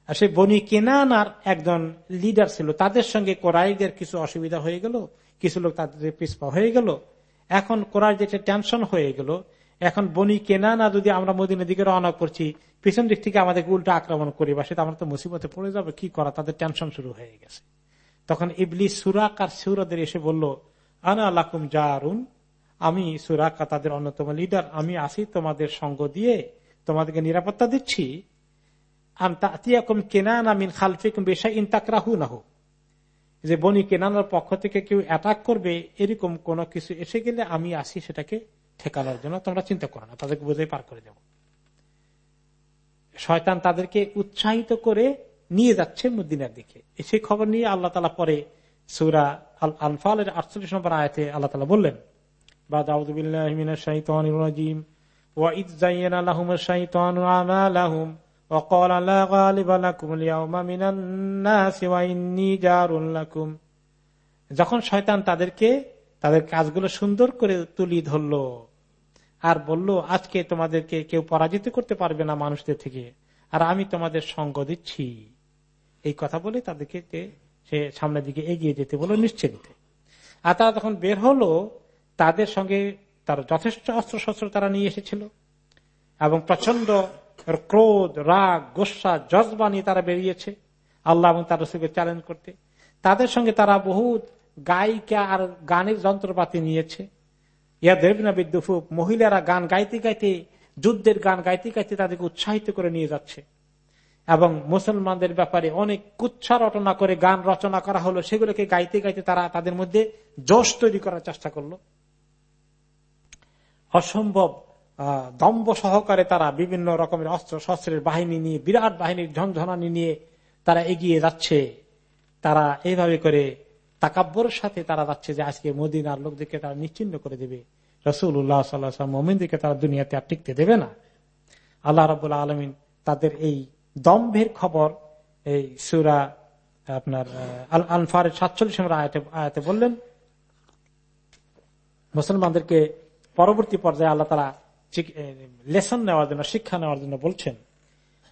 আর সে বনি কেনানার একজন লিডার ছিল, তাদের সঙ্গে কোরআদের কিছু অসুবিধা হয়ে গেল, কিছু লোক তাদের পিসপা হয়ে গেল। এখন যেটা টেনশন হয়ে গেল এখন বনি কেনানা যদি আমরা মদিনের দিকে রওনা করছি, পিছন দিক থেকে আমাদেরকে উল্টা আক্রমণ করি বা সেটা আমরা তো মুসিবতে পড়ে যাবে, কি করা? তাদের টেনশন শুরু হয়ে গেছে। তখন ইবলি সুরাক আর সুরদের এসে বলল, আনা আলাকুম জারুন, আমি সুরাকা তাদের অন্যতম লিডার আমি আসি তোমাদের সঙ্গ দিয়ে, তোমাদেরকে নিরাপত্তা দিচ্ছি। যে বনি কেনানোর পক্ষ থেকে কেউ অ্যাটাক করবে, এরকম কোন কিছু এসে গেলে আমি আসি সেটাকে ঠেকানোর জন্য তোমরা চিন্তা করো না তাদেরকে বুঝে পার করে দেব শয়তান তাদেরকে উৎসাহিত করে নিয়ে যাচ্ছে মুদিনার দিকে সেই খবর নিয়ে আল্লাহ তালা পরে সুরা আল আলফালের আটচল্লিশ নম্বর আয়তে আল্লাহ তালা বললেন বা দাউদ্দিন শাহিম ওয়াইদ জাইয়ান আল্লাহম শাহিতান আমালাহুম وقال لا غالب لكم اليوم من الناس وإني جار لكم যখন শয়তান তাদেরকে তাদের কাজগুলো সুন্দর করে তুলি ধরল আর বলল, আজকে তোমাদেরকে কেউ পরাজিত করতে পারবে না মানুষদের থেকে, আর আমি তোমাদের সঙ্গ দিচ্ছি। এই কথা বলে তাদেরকে সে সামনের দিকে এগিয়ে যেতে বলল নিশ্চিত আর তারা তখন বের হলো, তাদের সঙ্গে তার যথেষ্ট অস্ত্র শস্ত্র তারা নিয়ে এসেছিল এবং প্রচণ্ড ক্রোধ, রাগ, গোসা, জজবা নিয়ে তারা বেরিয়েছে, আল্লাহ এবং তার রসুলকে চ্যালেঞ্জ করতে। তাদের সঙ্গে তারা বহুত গায়িকা আর গানের যন্ত্রপাতি নিয়েছে। ইয়া দেবনা বিদ্যুফুক মহিলারা গান গাইতে গাইতে, যুদ্ধের গান গাইতে গাইতে তাদেরকে উৎসাহিত করে নিয়ে যাচ্ছে। এবং মুসলমানদের ব্যাপারে অনেক কুচ্ছা রটনা করে গান রচনা করা হলো, সেগুলোকে গাইতে গাইতে তারা তাদের মধ্যে জোশ তৈরি করার চেষ্টা করল। অসম্ভব দম্ব সহকারে তারা বিভিন্ন রকমের অস্ত্র, শস্ত্রের বাহিনী নিয়ে, বিরাট বাহিনীর ঝনঝনানি নিয়ে তারা এগিয়ে যাচ্ছে। তারা এইভাবে করে তাকাব্বর সাথে তারা যাচ্ছে যে আজকে মদিনার লোকদেরকে তারা নিশ্চিন্ন করে দেবে। রসুল উল্লাহ সাল্লাহ মোমিনদেরকে তারা দুনিয়াতে আর টিকতে দেবে না। আল্লাহ রবুল্লাহ আলমিন তাদের এই দম্ভের খবর এই সুরা আপনার আল আনফারের সাতচল্লিশ নম্বর আয়াতে আয়াতে বললেন, মুসলমানদেরকে পরবর্তী পর্যায়ে আল্লাহ তারা লেসন নেওয়ার জন্য, শিক্ষা নেওয়ার জন্য বলছেন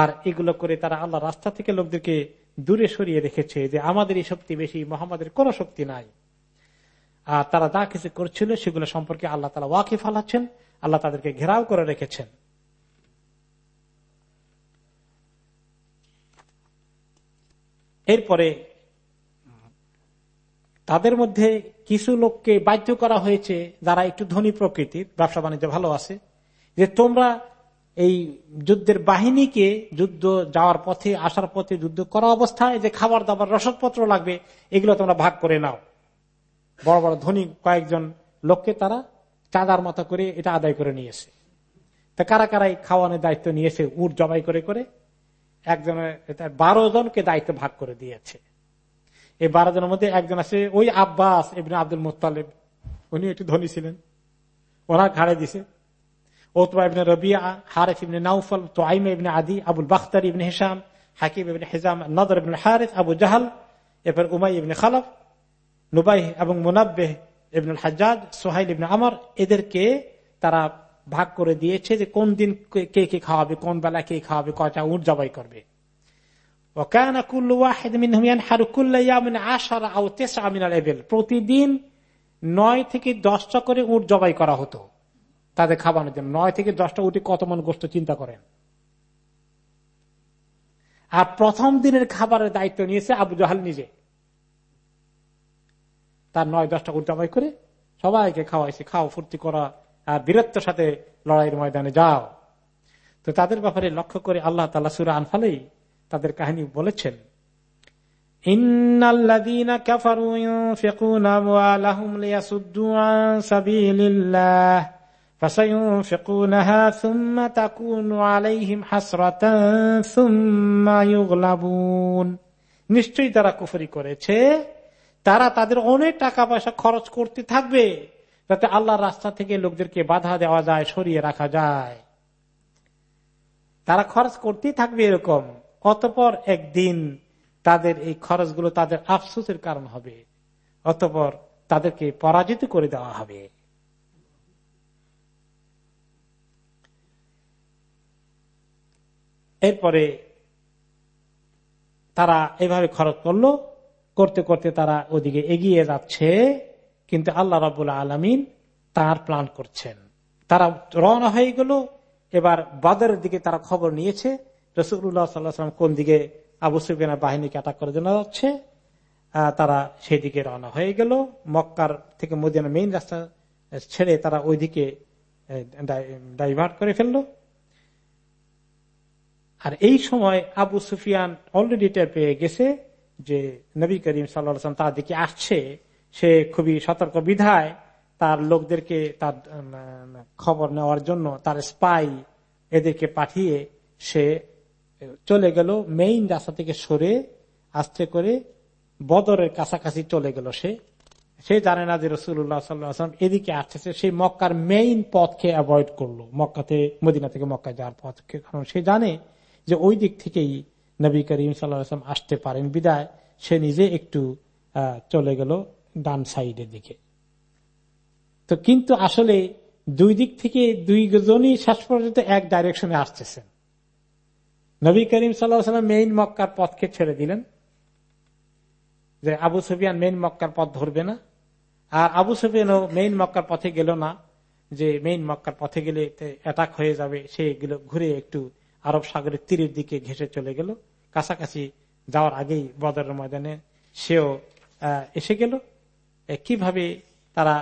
আর এগুলো করে তারা আল্লাহ রাস্তা থেকে লোকদেরকে দূরে সরিয়ে রেখেছে যে আমাদের এই শক্তি বেশি, মোহাম্মদের কোন শক্তি নাই। আর তারা যা কিছু করছিল সেগুলো সম্পর্কে আল্লাহ তালা ওয়াকি ফালাচ্ছেন আল্লাহ তাদেরকে ঘেরাও করে রেখেছেন। এরপরে তাদের মধ্যে কিছু লোককে বাধ্য করা হয়েছে যারা একটু ধনী প্রকৃতির ব্যবসা বাণিজ্য ভালো আছে, যে তোমরা এই যুদ্ধের বাহিনীকে যুদ্ধ যাওয়ার পথে, আসার পথে যুদ্ধ করা অবস্থায় যে খাবার দাবার, রসদপত্র লাগবে, এগুলো তোমরা ভাগ করে নাও। বড় বড় ধনী কয়েকজন লোককে তারা চাঁদার মতো করে এটা আদায় করে নিয়েছে। তা কারা কারা এই খাওয়ানোর দায়িত্ব নিয়েছে? উট জবাই করে করে একজনের বারো জনকে দায়িত্ব ভাগ করে দিয়েছে। এই বারো জনের মধ্যে একজন আছে ওই আব্বাস এমনি আব্দুল মোত্তালেব। উনি একটু ধনী ছিলেন। ওরা ঘাড়ে দিছে। ওতবা ইবনে রবিয়া হারেফ ইবনে নাউফল আইমে ইবনে আদি আবুল বাখতার ইবনে হেসাম হাকিম ইবনে হেজাম নদর ইবনে হারেফ আবু জাহাল এরপর উমাই ইবনে খালফ নুবাই এবং মুনাব্বে ইবনুল হাজাদ সোহাইল ইবনে আমর এদেরকে তারা ভাগ করে দিয়েছে যে কোন দিন কে কে খাওয়াবে, কোন বেলা কে খাওয়াবে, কয়টা উঠ জবাই করবে। প্রতিদিন নয় থেকে দশটা করে উঠ জবাই করা হতো। তাদের খাবানোর জন্য। নয় থেকে দশটা উঠে কত মন গোষ্ঠ চিন্তা করেন? আর প্রথম দিনের খাবারের দায়িত্ব নিয়েছে আবু জাহাল নিজে। তার নয়, দশটা উট জবাই করে সবাইকে খাওয়াইছে, খাও, ফুর্তি করা, আর বীরত্বের সাথে লড়াইয়ের ময়দানে যাও। তো তাদের ব্যাপারে লক্ষ্য করে আল্লাহ তালা সুরা আনফালেই তাদের কাহিনী বলেছেন, ইন্নাল্লাযীনা কাফারু ইউনফিকুনা আমওয়ালাহুম লিয়াসুদ্দু আন সাবিলিল্লাহ। فسينفقونها ثم تكون عليهم حسرة ثم يغلبون নিশ্চয়ই তারা কুফরি করেছে তারা তাদের অনেক টাকা পয়সা খরচ করতে থাকবে যাতে আল্লাহর রাস্তা থেকে লোকদেরকে বাধা দেওয়া যায় সরিয়ে রাখা যায় তারা খরচ করতেই থাকবে এরকম অতপর একদিন তাদের এই খরচগুলো তাদের আফসোসের কারণ হবে অতপর তাদেরকে পরাজিত করে দেওয়া হবে এরপরে তারা এভাবে খরচ করল, করতে করতে তারা ওদিকে এগিয়ে যাচ্ছে, কিন্তু আল্লাহ রাবুল্লাহ আলমিন তার প্ল্যান করছেন। তারা রওনা হয়ে গেল, এবার বাদরের দিকে তারা খবর নিয়েছে রসুল্লাহ সাল্লাহাম কোন দিকে আবু সুফিয়ানা বাহিনীকে অ্যাটাক করে জন্য যাচ্ছে তারা সেই দিকে রওনা হয়ে গেল, মক্কার থেকে মদিনা মেইন রাস্তা ছেড়ে তারা ওইদিকে ডাইভার্ট করে ফেলল। আর এই সময় আবু সুফিয়ান অলরেডি টের পেয়ে গেছে যে নবী করিম সাল্লাম তার দিকে আসছে। সে খুবই সতর্ক বিধায় তার লোকদেরকে তার খবর নেওয়ার জন্য তার স্পাই এদেরকে পাঠিয়ে সে চলে গেল মেইন রাস্তা থেকে সরে আস্তে করে বদরের কাছাকাছি চলে গেল সে। সে জানে না যে রসুল্লাহ সাল্লাম এদিকে আসতেছে। সেই মক্কার মেইন পথকে অ্যাভয়েড করল। মক্কাতে, মদিনা থেকে মক্কা যাওয়ার পথকে। কারণ সে জানে যে ওই দিক থেকেই নবী করিম সাল্লাম আসতে পারেন। বিদায়, সে নিজে একটু চলে গেল ডান সাইডের দিকে। তো কিন্তু আসলে দুই দিক থেকে দুই জনই শেষ পর্যন্ত এক ডাইরেকশনে আসতেছেন। নবী করিম সাল্লাম মেইন মক্কার পথকে ছেড়ে দিলেন। যে আবু সুফিয়ান মেইন মক্কার পথ ধরবে না। আর আবু সুফিয়ানও মেইন মক্কার পথে গেল না। যে মেইন মক্কার পথে গেলে অ্যাটাক হয়ে যাবে সেগুলো ঘুরে একটু আরব সাগরের তীরের দিকে ঘেসে চলে গেল। কাছাকাছি যাওয়ার আগেই বদরের ময়দানে সেও এসে গেল। কীভাবে তারা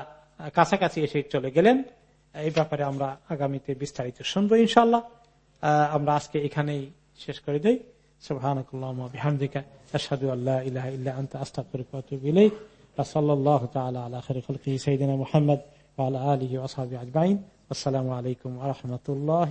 কাছাকাছি এসে চলে গেলেন, এই ব্যাপারে আমরা আগামীতে বিস্তারিত শুনব ইনশাল্লাহ আমরা আজকে এখানেই শেষ করে দিই। আসসালামু আলাইকুম আহমতুল্লাহ